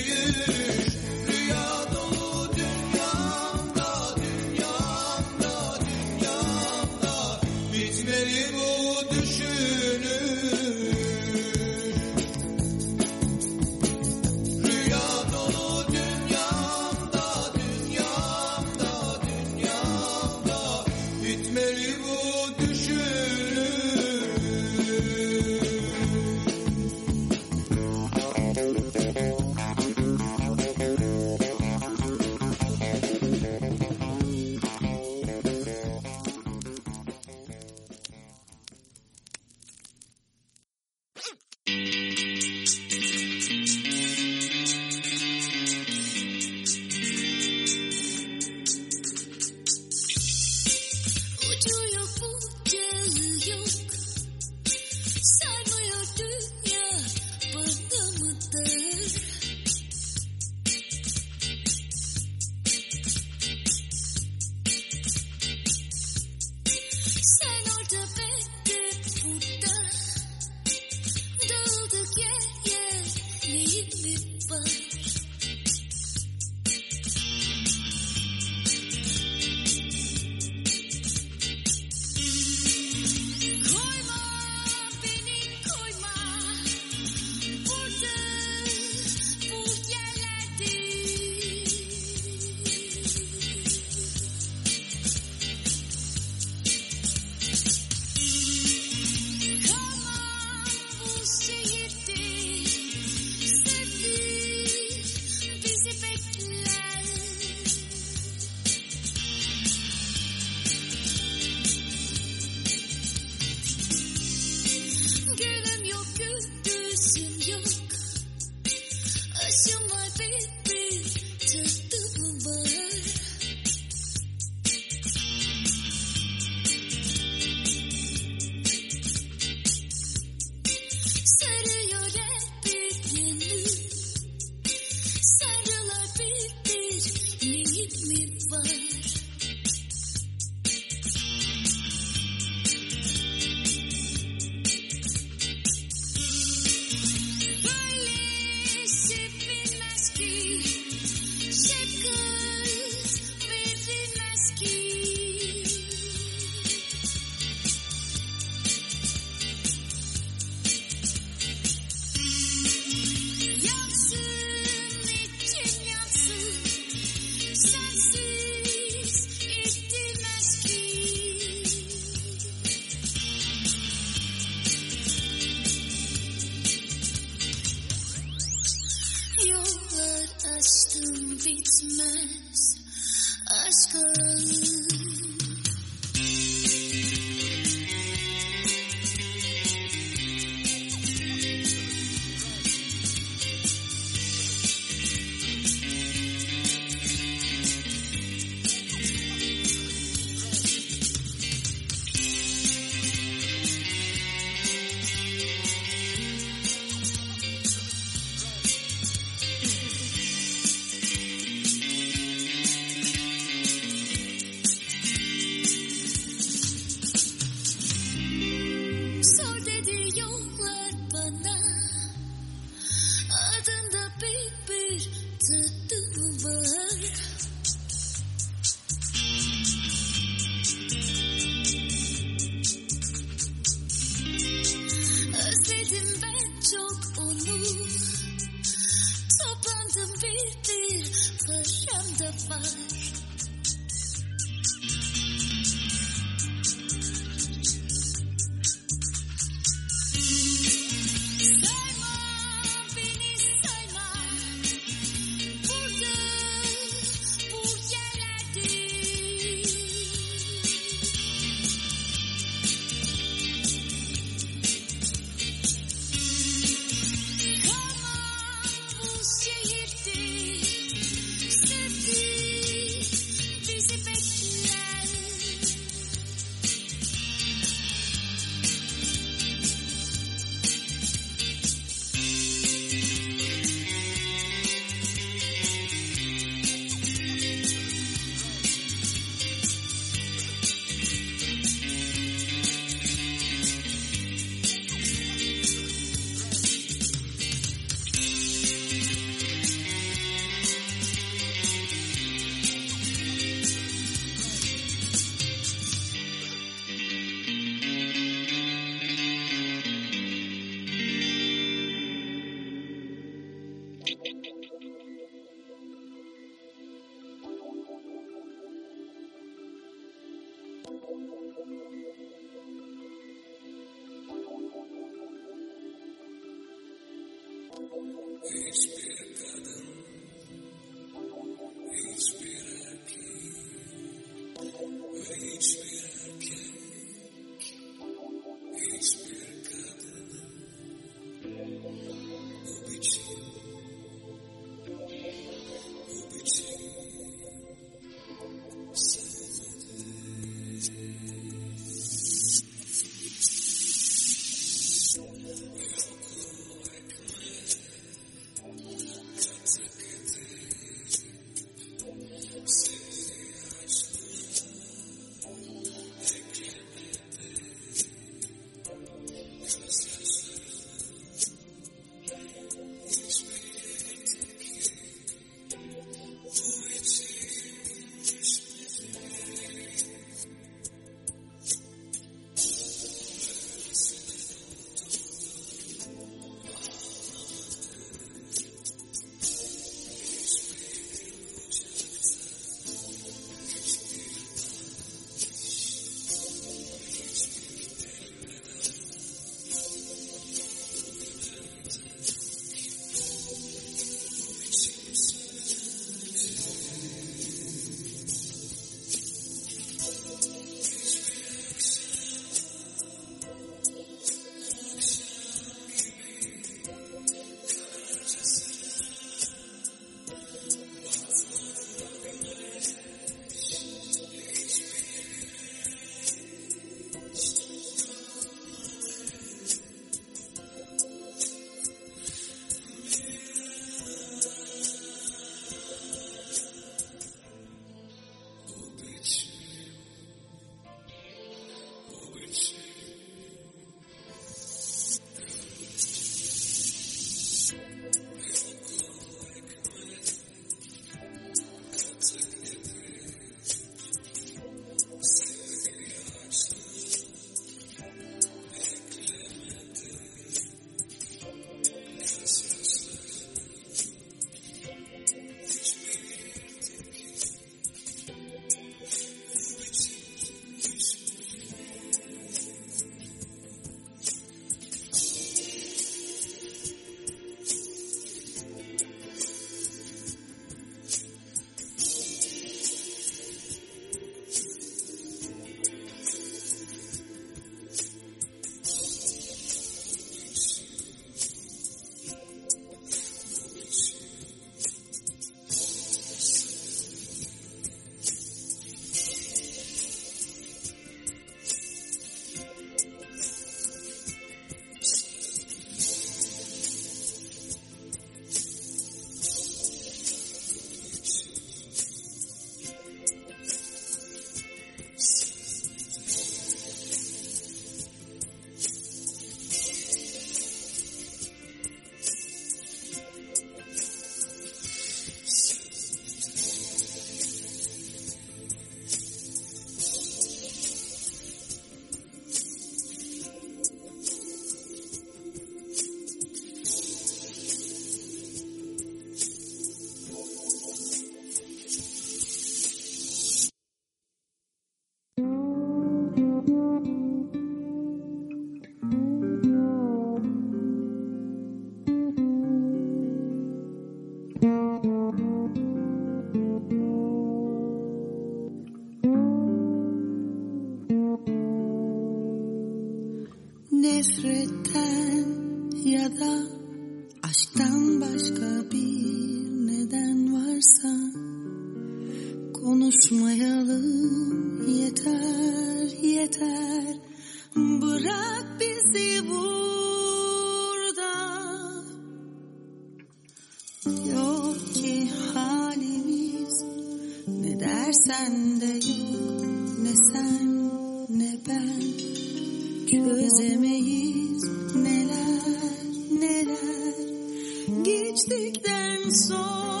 geçtikten sonra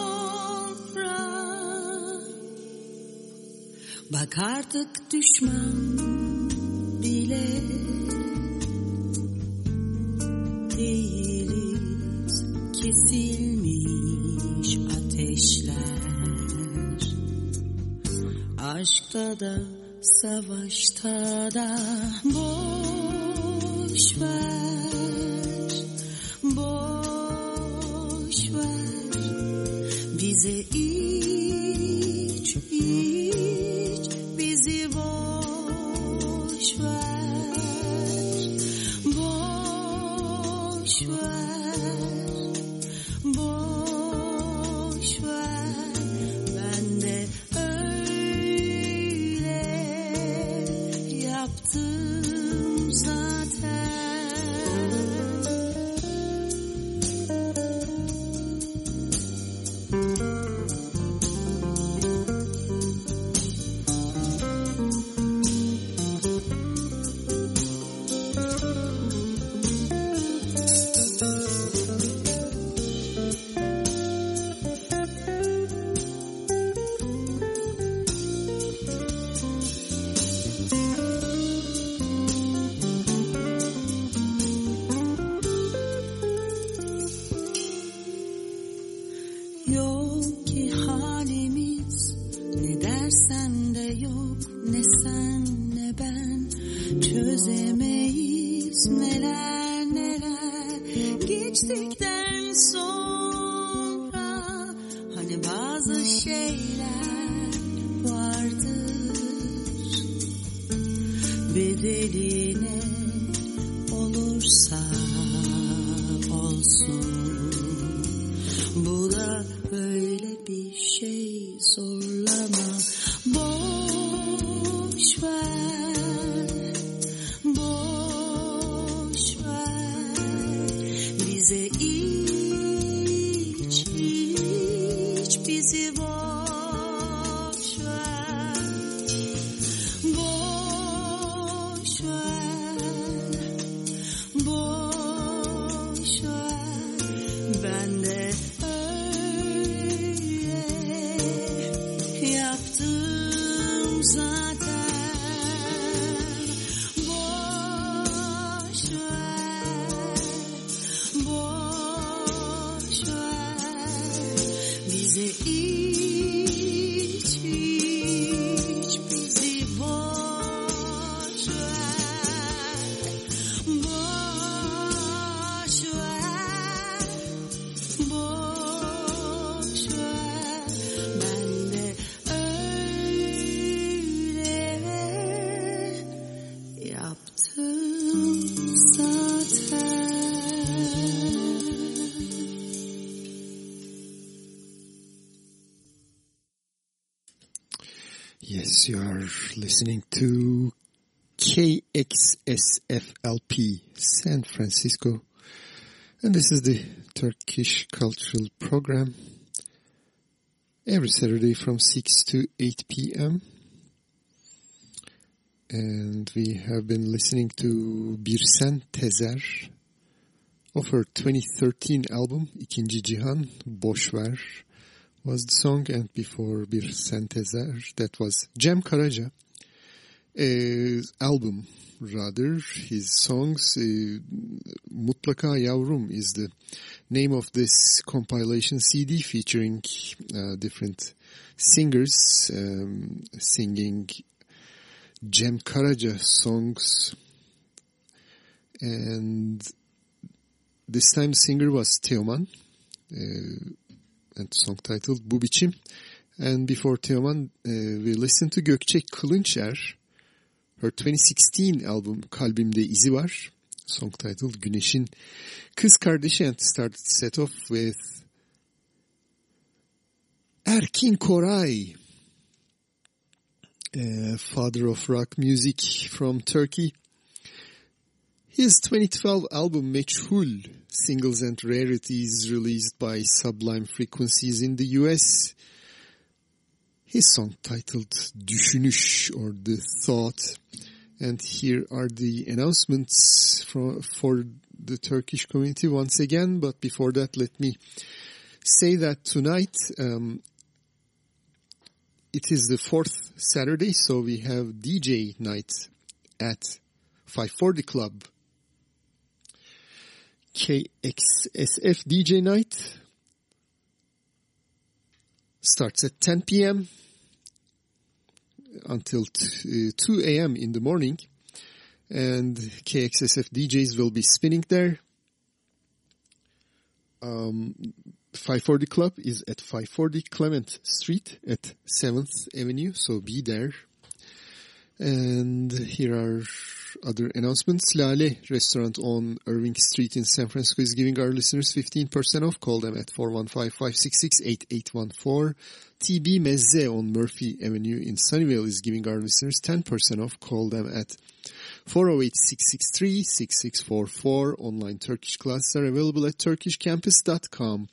bak artık düşman bile değiliz. Kesilmiş ateşler. Aşkta da savaşta da boş ver iç listening to KXSFLP San Francisco. And this is the Turkish Cultural Program every Saturday from 6 to 8 p.m. And we have been listening to Birsen Tezer of her 2013 album İkinci Cihan Boş Ver was the song and before Birsen Tezer that was Cem Karaca album rather. His songs uh, Mutlaka Yavrum is the name of this compilation CD featuring uh, different singers um, singing Cem Karaca songs. And this time singer was Teoman uh, and song titled Bu Biçim and before Teoman uh, we listened to Gökçe Kılınçer her 2016 album Kalbimde İzi Var song titled Güneşin Kız Kardeşi and started set off with Erkin Koray, uh, father of rock music from Turkey. His 2012 album Meçhul, Singles and Rarities released by Sublime Frequencies in the US. His song titled Düşünüş or The Thought. And here are the announcements for, for the Turkish community once again. But before that, let me say that tonight um, it is the fourth Saturday, so we have DJ night at 540 Club. KXSF DJ night starts at 10 p.m. until uh, 2 a.m. in the morning. And KXSF DJs will be spinning there. Um, 540 Club is at 540 Clement Street at 7th Avenue, so be there. And here are other announcements. Lale restaurant on Irving Street in San Francisco is giving our listeners 15% off. Call them at 415-566-8814. TB Mezze on Murphy Avenue in Sunnyvale is giving our listeners 10% off. Call them at 408-663-6644. Online Turkish classes are available at turkishcampus.com.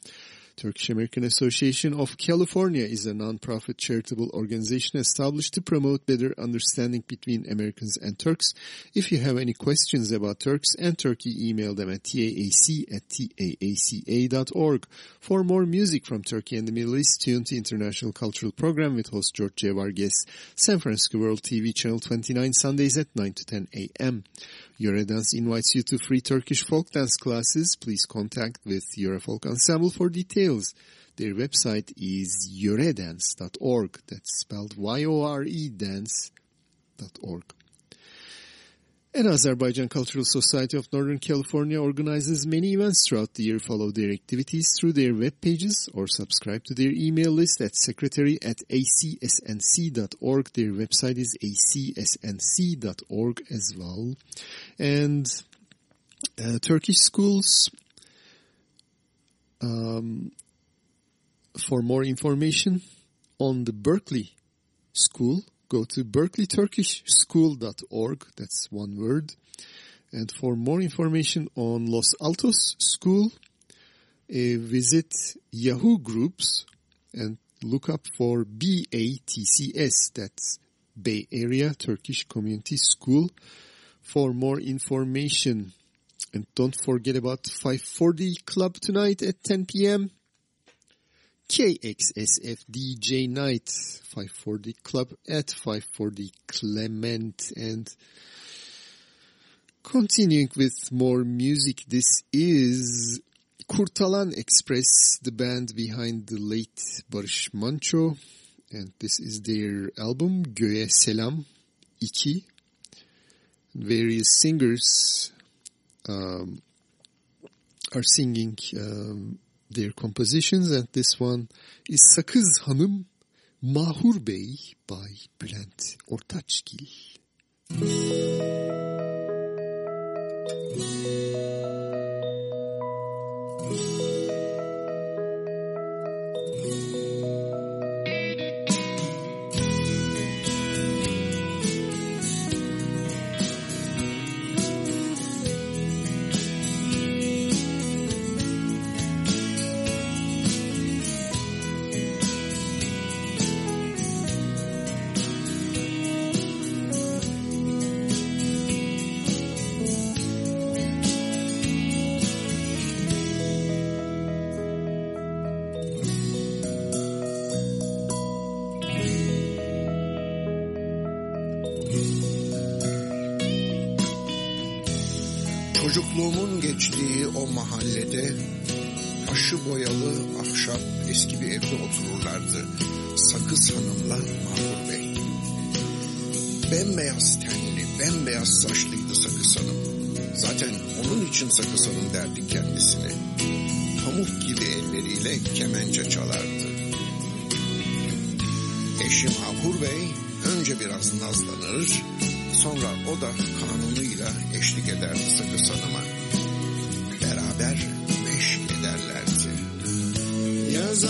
Turkish American Association of California is a non-profit charitable organization established to promote better understanding between Americans and Turks. If you have any questions about Turks and Turkey, email them at taac at taaca.org. For more music from Turkey and the Middle East, tune to International Cultural Program with host George J. Vargas, San Francisco World TV Channel 29, Sundays at 9 to 10 a.m. Yöre Dance invites you to free Turkish folk dance classes. Please contact with Yöre Folk Ensemble for details. Their website is yoredance.org. That's spelled Y-O-R-E dance.org. And Azerbaijan Cultural Society of Northern California organizes many events throughout the year. Follow their activities through their web pages or subscribe to their email list at secretary at acsnc.org. Their website is acsnc.org as well. And uh, Turkish schools, um, for more information on the Berkeley School, go to berkeleyturkishschool.org. That's one word. And for more information on Los Altos School, uh, visit Yahoo Groups and look up for BATCS. That's Bay Area Turkish Community School for more information. And don't forget about 540 Club tonight at 10 p.m. KXSF DJ Night 540 Club at 540 Clement. And continuing with more music this is Kurtalan Ekspres the band behind the late Barış Manço. And this is their album Göğe Selam 2 various singers um, are singing um, their compositions and this one is Sakız Hanım Mahur Bey by Bülent Ortaçgil. Çocukluğumun Sakız Hanım derdik kendisine. Pamuk gibi elleriyle kemence çalardı. Eşim Ahur Bey önce biraz nazlanır, sonra o da kanunuyla eşlik ederdi Sakız Hanım'a. Beraber meşk ederlerdi. Yaz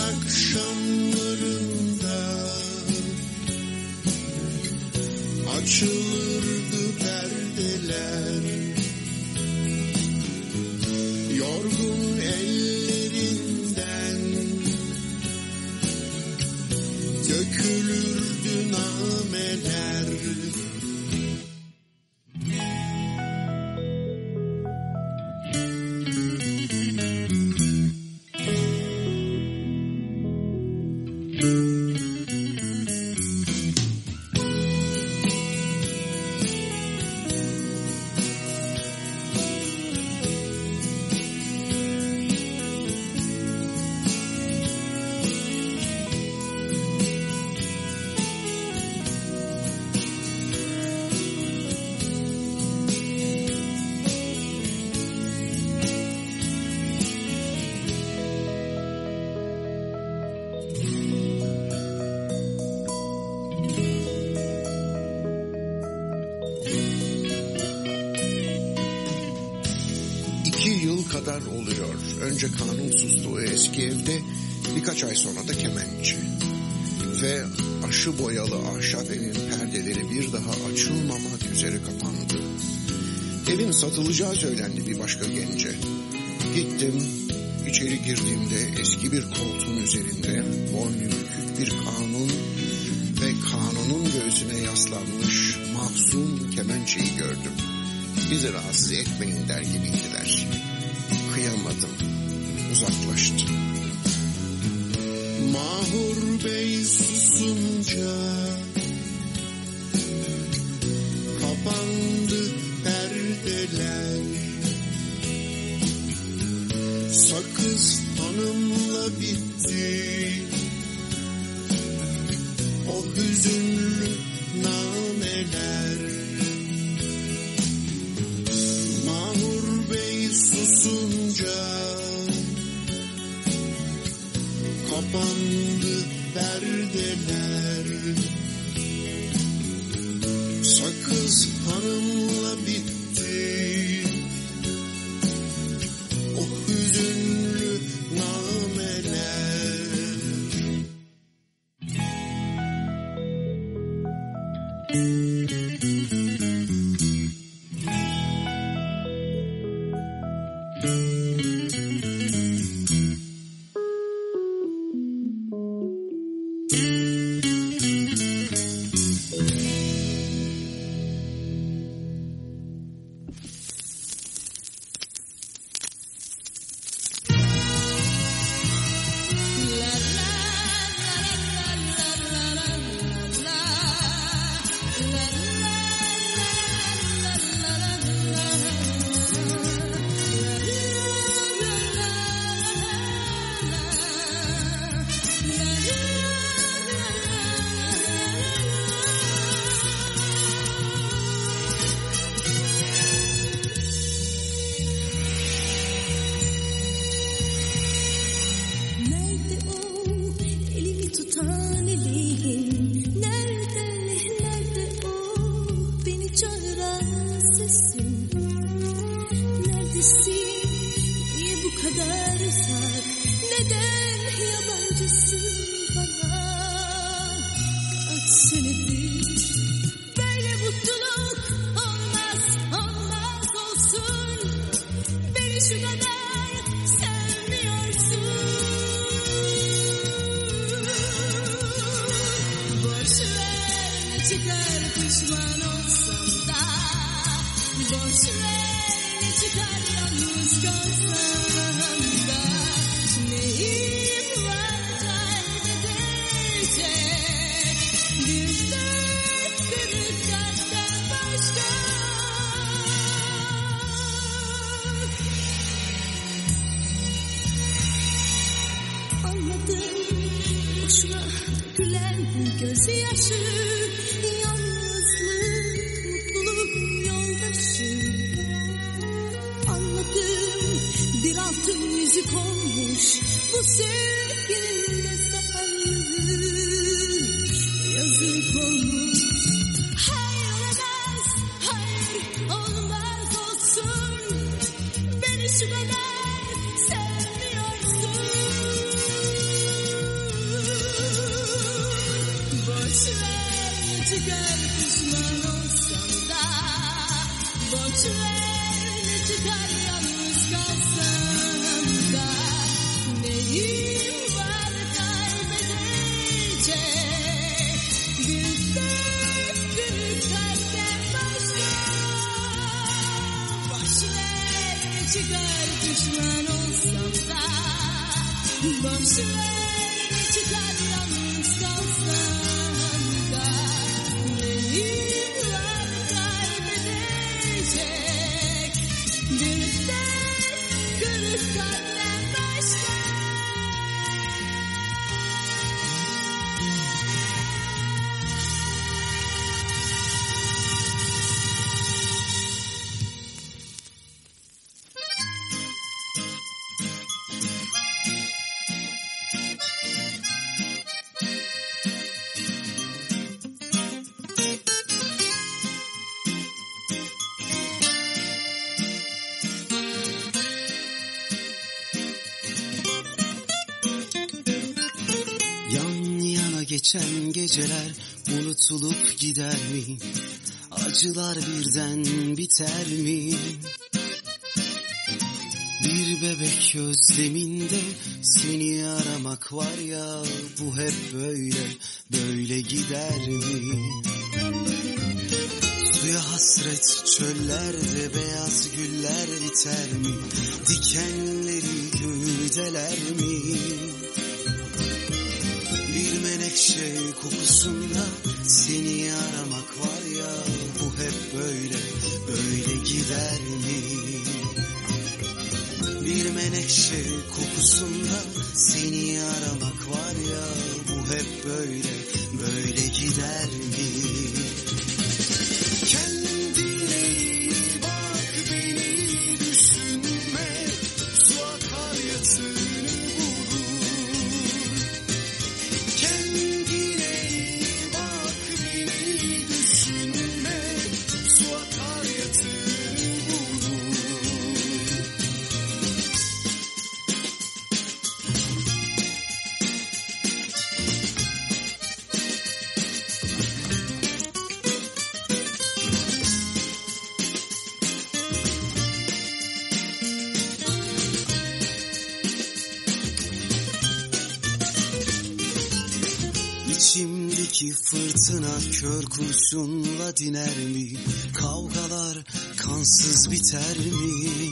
satılacağı söylendi bir başka gence. Gittim, içeri girdiğimde eski bir koltuğun üzerinde boynu bükük bir kanun ve kanunun göğsüne yaslanmış mahzun kemençeyi gördüm. Bizi rahatsız etmeyin der gibiydiler. Kıyamadım, uzaklaştı. Mahur Bey susunca kahveler Sakız hanımla bitti. O hüzünlü geceler unutulup gider mi? Acılar birden biter mi? Bir bebek özleminde seni aramak var ya bu hep böyle böyle gider mi? Suya hasret çöllerde beyaz güller biter mi? Dikenleri gövdeler mi? Menekşe kokusunda seni aramak var ya bu hep böyle böyle gider mi? Bir menekşe kokusunda seni aramak var ya bu hep böyle böyle gider mi? Kurşunla diner mi? Kavgalar kansız biter mi?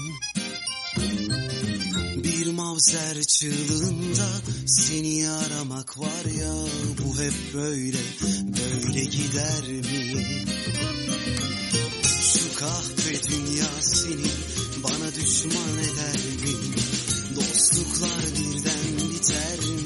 Bir mavzer çığlığında seni aramak var ya bu hep böyle böyle gider mi? Şu kahpe dünya seni bana düşman eder mi? Dostluklar birden biter mi?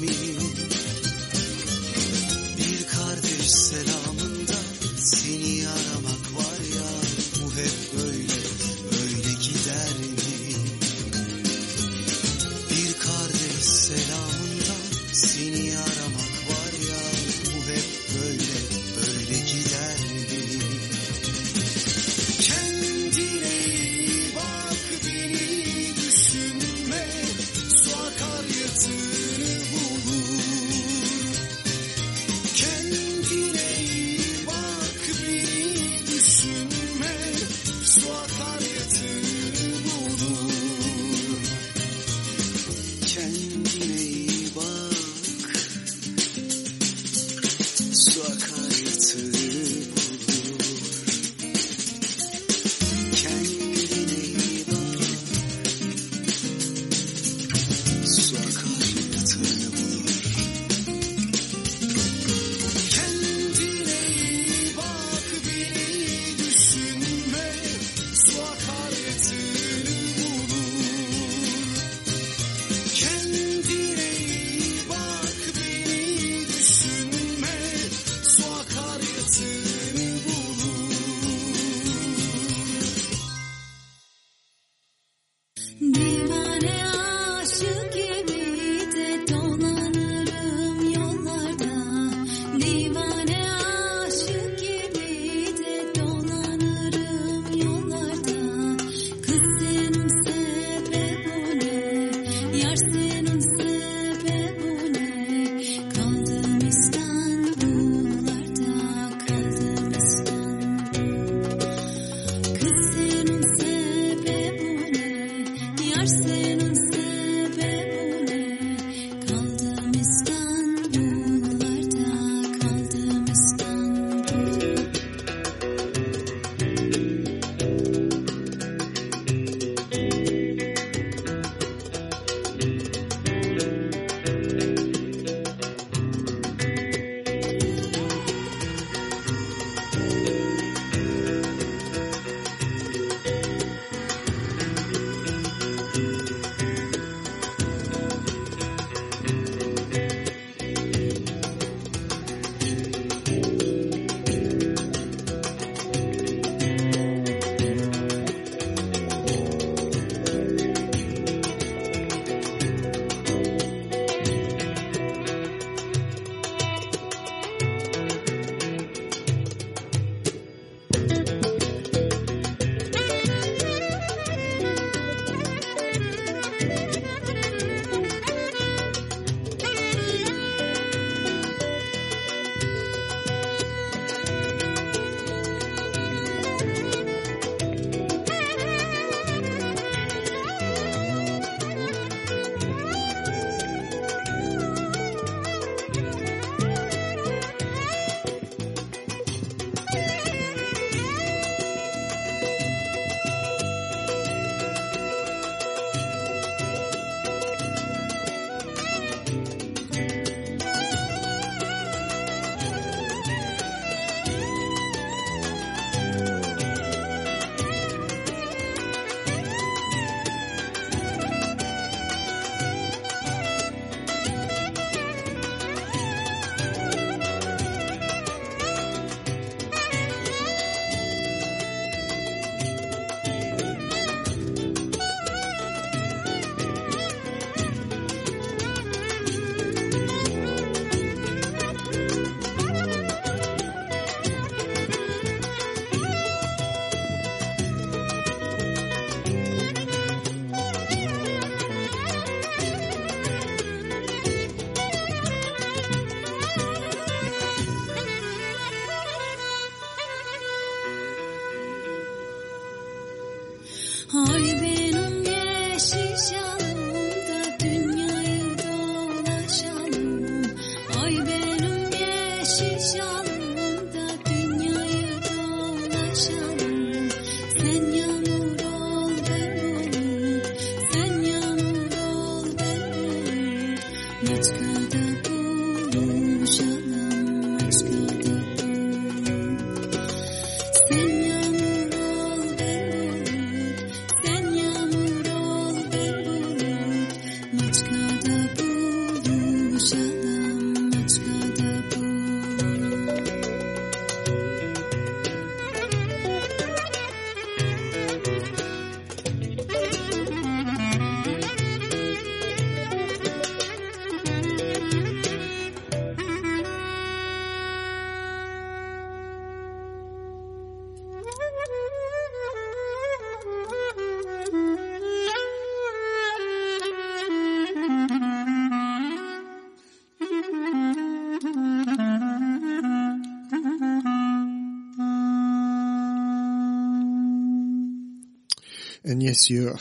Yes, you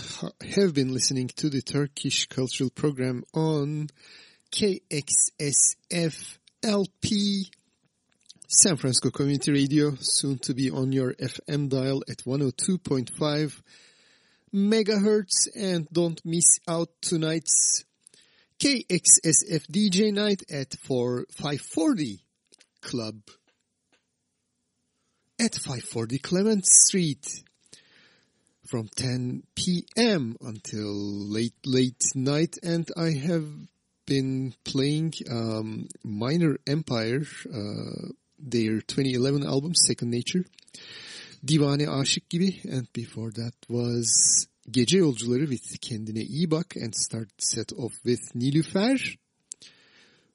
have been listening to the Turkish Cultural Program on KXSF-LP San Francisco Community Radio, soon to be on your FM dial at 102.5 megahertz. And don't miss out tonight's KXSF DJ night at 4 540 Club at 540 Clement Street from 10 p.m. until late, late night. And I have been playing um, Minor Empire, uh, their 2011 album, Second Nature. Divane Aşık gibi. And before that was Gece Yolcuları with Kendine İyi Bak. And start set off with Nilüfer.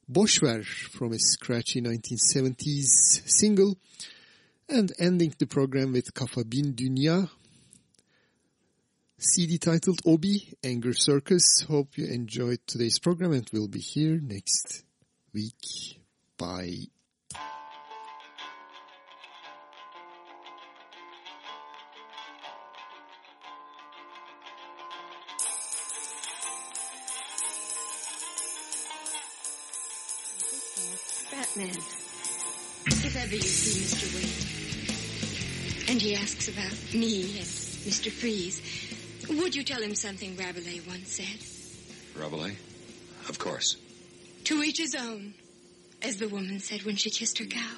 Boşver from a scratchy 1970s single. And ending the program with Kafa Bin Dünya CD titled Obi, Anger Circus. Hope you enjoyed today's program and we'll be here next week. Bye. Batman, if ever you see Mr. Wade, and he asks about me and Mr. Freeze, would you tell him something Rabelais once said? Rabelais? Of course. To each his own, as the woman said when she kissed her cow.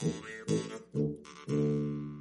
thank you